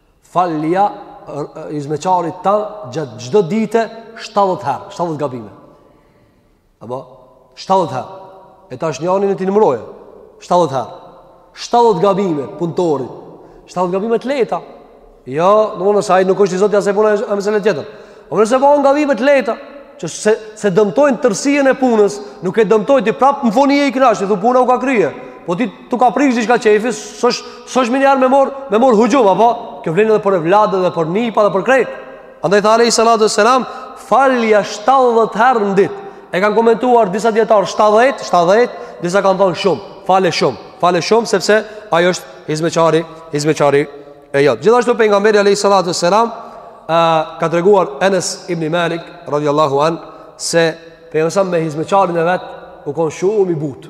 Falja hizmeçarit tha gjatë çdo dite 70 herë, 70 gabime. Apo, 70 herë. E tash njani në t'i numroje, 70 herë. 70 gabime punëtorit, 70 gabime të lehta. Jo, domethënë se ai nuk është i zoti asaj pune, mesele tjetër. O po nëse bëhen gabime të lehta, që s'e s'e dëmtojnë tërësinë e punës, nuk e dëmtojnë ti prap në fund je i knaqt, ti thu puna u ka krye. Po ty t'u ka prish diçka qefi, s'osh s'osh meniherë me marr hyxhum apo? Kjo vlen edhe për evladë dhe për nipa dhe për krejt. Andaj tha alayhi salatu wasallam, falja 70 herë në ditë. E kanë komentuar disa dietar 70, 70, disa kanë thënë shumë, fale shumë, fale shumë sepse ai është hizmeçari, hizmeçari i jot. Gjithashtu pejgamberi alayhi salatu selam ka treguar Enes ibn Malik radhiyallahu an se pejgamberi me hizmeçarin e vet u kon shumë i butë.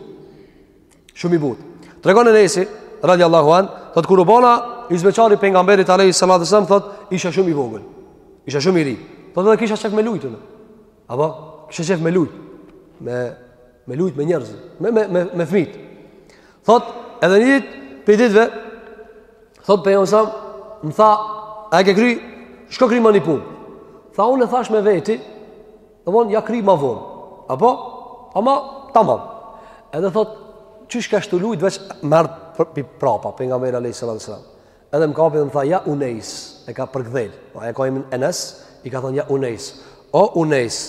Shumë i butë. Tregon Enesi radhiyallahu an, thot kur u bona hizmeçari pejgamberit alayhi salatu selam thot isha shumë i vogël. Isha shumë i ri. Thot edhe kisha qef me lujt. Apo kisha qef me lujt. Me Me lujt me njerëz, me me me, me fmijt. Thot, edhe një ditë, prej ditëve, thot pejgamberi alejhi selam, më tha, a e ke kry, shko kryma një punë. Tha unë e thash me veti, dhe bon ja kry ma vonë. Apo? Ama, tamam. Edhe thot, qysh kesh tu lujt, veç m'erdh pi, pi prapa, pejgamberi a.s. Edhe më kapi dhe më tha, ja unejs, e ka përgdhel, pra e ka emnin Enes, i ka thonë, ja unejs, o unejs,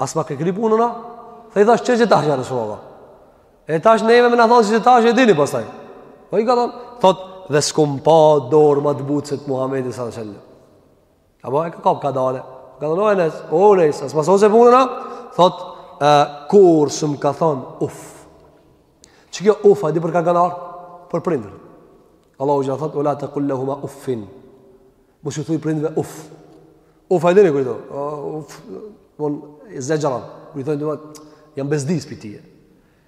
a s'ma ke kry punën a? Dhe i thash, që që tash, ja Resulallah? E tash neve me në thonë, që që tash e dini pastaj. Po i ka thonë, thot, dhe s'kum pa dorë ma të butë se Muhammedi s.a.s. Apo e ka kap kadale, ka thonë, o enes, o unejs, a s'ma sose punën a? Thot, e, kurr s'më ka thonë, uff. Qikjo uff, a di për kan ka ardh? Për prindër. Allahu xhel thot ue la tekul lehuma uffin. Mos u thuj prindve uff. Uff a e dini kur thu. Uff. Von zajran. Kur i thon domethon jam bezdis pi teje.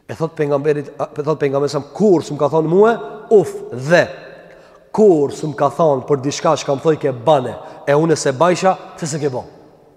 E thot pejgamberit, e thot pejgamberi a.s. kurr s'm ka thon mua uff dhe kurr s'm ka thon për diçka çka m'thojke bane e unë s'e bajsha pse s'e ke bo.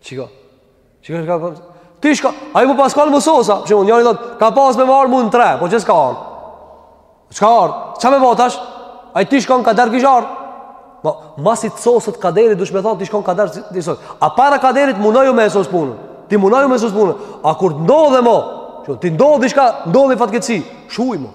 Çiko. Çiko ka pas. T'ish kon, ai me pas kon me u sos a, për shembull, njeri thot, ka pas me m'ardh mu n'tre, po qe s'ka ardh. S'ka ardh? Çka me bo tash? Ai t'ish kon kader kish ardh. Po, masi të soset kaderi, dush me thon t'ish kon kader kish. A para kaderit munoju me e sos punën. Ti munoju me e sos punën. A kur ndodh mo? Që ti ndodh diçka, ndodhi fatkeqësi. Shuj mo.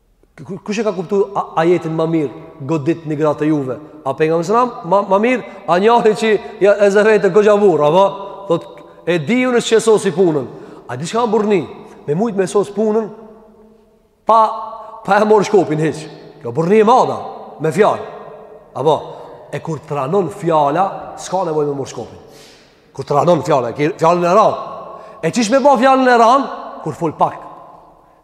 Kush e ka kuptu ajetin ma mirë, goditni gratë e juve, a pejgamberi a.s., ma, ma mirë, a njani që ja, e zë veten koxha burrë, apo thot, e di unë që e sosi punën, a di çka o ma burrni, me mujtë me e sos punën, pa, pa e morr shkopin, hiç, kjo burrni e madha, me fjalë, apo, e kur të ranon fjala, s'ka nevoj me morr shkopin, kur të ranon fjala, fjalën e ranë, e qysh me ba fjalën e ranë, kur fol pak,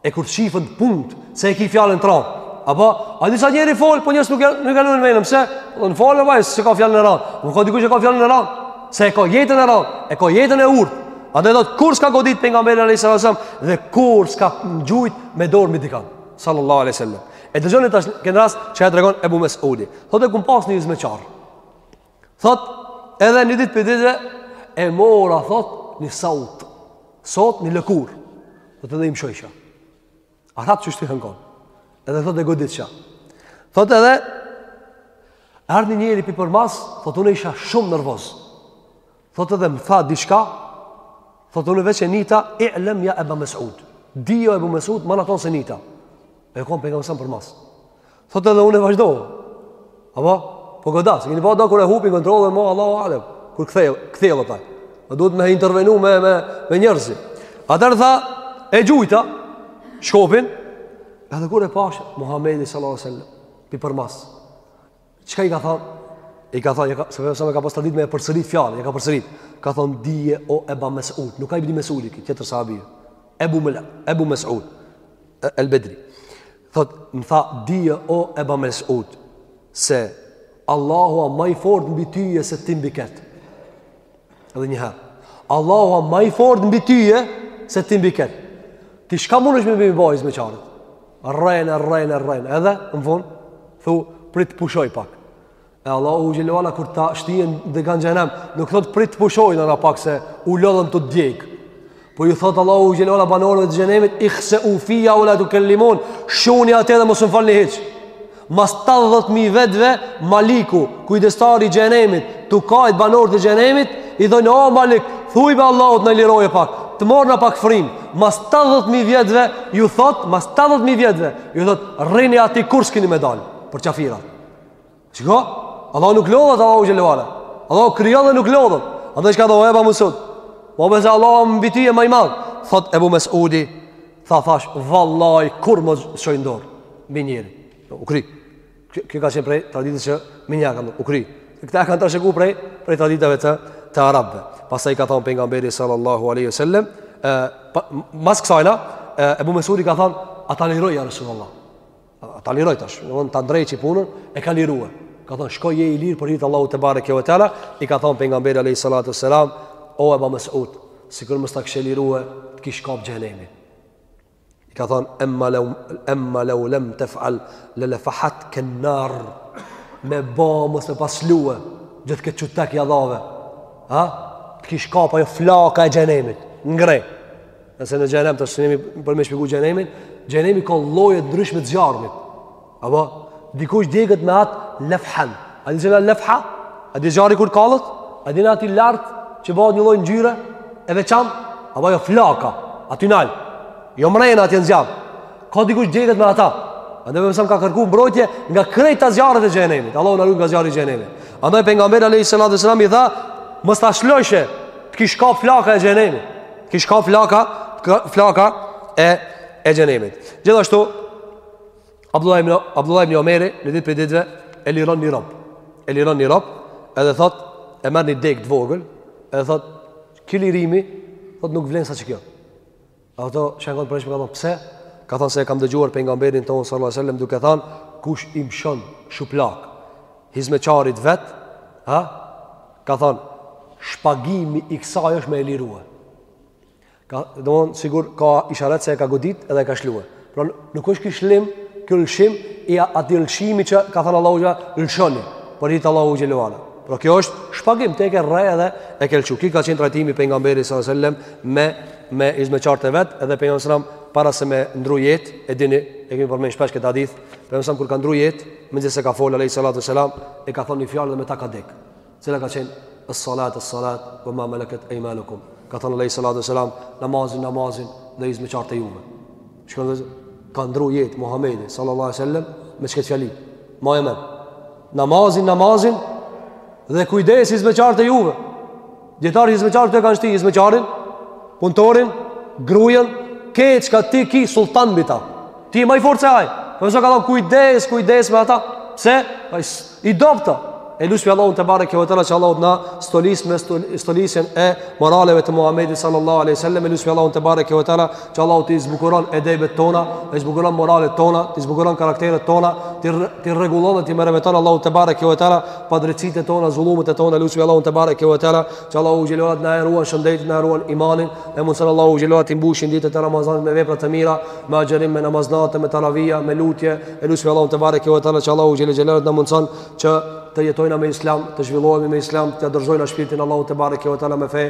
E kur të shifen punët, se e ki fjalën të ranë. Apo, a disa njeri folë, po njësë nuk e, nuk ja vnon menen, se, dhe në falë e vajzë, s'e ka fjalën e ranë. Po ka dikush që e ka fjalën e ranë, se e ka jetën e ranë, e ka jetën e urtë. Andaj thot, kurr s'ka godit pejgamberi a.s. dhe kurr s'ka gjujt me dorë me dikan. Sallallahu alejhi ue selem. E dëgjoni tash kët rast që e tregon Ebu Mesudi. Thotë, kum pas një hyzmeqar. Thot, edhe një ditë pi ditëve, e mora, thot, një saut, saut një lëkur, thot edhe i mshojsha. A hapë qysh të ken kon, edhe thot e goditsha. Thot edhe, ardhë një njeri pi përmas, thot unë isha shumë nervoz. Thot edhe më tha diçka, thot unë veç e nita, i'lem ja Eba Mesud. Dije o Ebu Mesud, domethonë s'e nita. U kon pejgamberi a.s. përmas. Thot edhe unë e vazhdova. Apo? Po goda, s'i keni pa do kur e hupin kontrolën, mo, Allahu alem. Kur kthellet aj. A duhet me intervenu me, me, me njerëzit. Atëherë tha, e gjujta, shkopin, edhe kur e pashë, Muhammedi sallallahu sallam, pi përmas. Çka i ka thënë? I ka thënë, se vetëm sa më ka pas traditë me përsërit fjalën, ja ka përsërit. Ka thënë dije o Eba Mes'ud, nuk ka ibn Mes'udi këtë tjetër sahabi. Ebu Mela, Ebu Mes'ud, El Bedri. Thot, më tha dije o Eba Mes'ud se Allahu a ma i fortë mbi ty se ti mbi ket. Edhe një herë. Allahu a ma i fortë mbi tyje se ti mbi kët. Ti çka mundesh me bëj vajz me çarë? Rren, rren, rren. Edhe në fund thu prit të pushoj pak. E Allahu xhelala kur ta shtien në xhenem, nuk thot prit të pushoj na pak se u lodha tu djeg. Po ju thot Allahu xhelala banorëve të xhenemit ikhse ufia wala tukallimun, shuni atë dhe mos më folni hiç. Mas 80000 vjetëve Maliku, kujdestari i xhenemit, tu kajt banorët e xhenemit, i thonë o Malik, thuaj be Allahut na liroje pak, të marrna pak frim. Mas 80000 vjetëve ju thot, mas 80000 vjetëve ju thot rrini aty kurr s'keni me dal për qafirat. Çka? Allahu nuk lodhet, Allahu xhelala. Allahu krijon dhe nuk lodhet. A dhe çka dije o Eba Mes'ud? Po me se Allahu mbi ty e ma i madh. Thot Ebu Mes'udi, tha thash, vallaj, kurr më s'çoj dorë mbi njeri. U kry. Kjo ka qenë prej traditës që minja ka ndonë. U kry. Këta e kanë trashëgu prej, prej traditave të, të arabve. Pastaj i ka thonë pejgamberi sallallahu aleyhi sallem. Mas kësajna, Ebu Mes'udi ka thonë, a ta liroj, ja Rasulullah. Ta liroj tash, do të thonë ta ndreqi punën, e ka lirue. Ka thonë shko je i lir për hir të Allahut tebareke ve teala, i ka thonë pejgamberi alayhi salatu wasalam, o Eba Mes'ud, sikur mos ta kishe lirue, të kish kap xhenemi. I ka thonë emma law emma law lam taf'al lalafahatkan nar. Me ba mos e pas lirue, gjithë këtë çutek ja dhave. Ha? Të kish kap ajo flaka e xhenemit. Nëse. Nëse në xhenem të shtihemi për me shpjegu xhenemin, xhenemi ka lloje të ndryshme të zjarrit. Apo dikush digjet me atë lefhan. A di çka lefha? A di zjarri kur kallet? A di aty lart që bëhet një lloj ngjyre e veçantë? Apo ajo flaka, aty nalt. Jo mrena aty në zjarr. Ka dikush digjet me ata. Andaj vetëm ka kërku mbrojtje nga krejta zjarret e xhenemit. Allahu na ruajt nga zjarri i xhenemit. Andaj pejgamberi alayhi salatu wasallam i tha, mos ta lshojshe, të kish kap flaka e xhenemit. Kish kap flaka, flaka e e xhenemit. Gjithashtu Abdullah ibn Abdullah ibn Omeri një ditë prej ditëve e liron një rob. E liron një rob, edhe thot e merr një degë të vogël, edhe thot ky lirimi thot nuk vlen sa ç'kjo. Ata shokët e pranishëm i kanë thanë pse? Ka thënë se e kam dëgjuar pejgamberin tonë sallallahu alajhi wasallam duke thënë kush i mshon shuplak hizmeqarit vet, ha? Ka thon, shpagimi i kësaj është me e lirue. Ka domthon sigur ka isharet se e ka godit edhe e ka shlue. Pra nuk është ky lshim, ky lshim i atij lshimi që ka thënë Allahu xhel lshoni për hir Allahu xhelalu ala. Pra kjo është shpagim që e ke rre edhe e ke lshu. Ky ka qenë trajtimi pejgamberit sallallahu alajhi wasallam me me hizmeqarët e vet edhe pejgamberi sallallahu para se me ndru jetë, e dini, e kemi përmendur shpesh këtë hadith, pejgamberi kur ka ndru jetë, Megjithëse ka fol alej salatu selam, e ka thënë një fjalë dhe me ta ka dek. Cila ka qenë es salat es salat wa ma malakat aymanukum. Ka thënë alej salatu selam, namazin namazin dhe hizmeqarët e juve. Shkon dhe ka ndru jetë Muhamedi sallallahu alaihi wasallam me këtë fjali. Ma e men. Namazin namazin dhe kujdes hizmeqarët e juve. Dijetarët hizmeqar këtu e kanë shti hizmeqarin, punëtorin, grujen, krejt çka ti ki sultan mbi ta. Ti je ma i fortë se aj, pejgamberi ka thonë kujdes, kujdes me ata, pse, a i dobtë. E lusim Allahun tebareke ve teala që Allahu t'na stolis me stolisjen e moraleve të Muhammedit sallallahu aleyhi sallam, e lusim Allahun tebareke ve teala që Allahu t'i zbukuron edebet tona, t'i zbukuron moralet tona, t'i zbukuron karakteret tona, t'i rregullon dhe t'i meremeton Allahu tebareke ve teala, padrejtësitë tona, zullumet tona, e lusim Allahun tebareke ve teala, që Allahu xheleshanuhu t'na e ruan shëndetin, t'na e ruan imanin, dhe mundëson Allahu xheleshanuhu t'i mbushim ditët e Ramazanit me vepra të mira, me agjerim, me namaz nate, me taravija, me lutje, e lusim Allahun tebareke ve teala, që Allahu xheleshanuhu t'na mundëson që të jetojmë me islam, të zhvillohemi me islam, të dorëzojmë shpirtin Allahut tebareke ve teala me fe,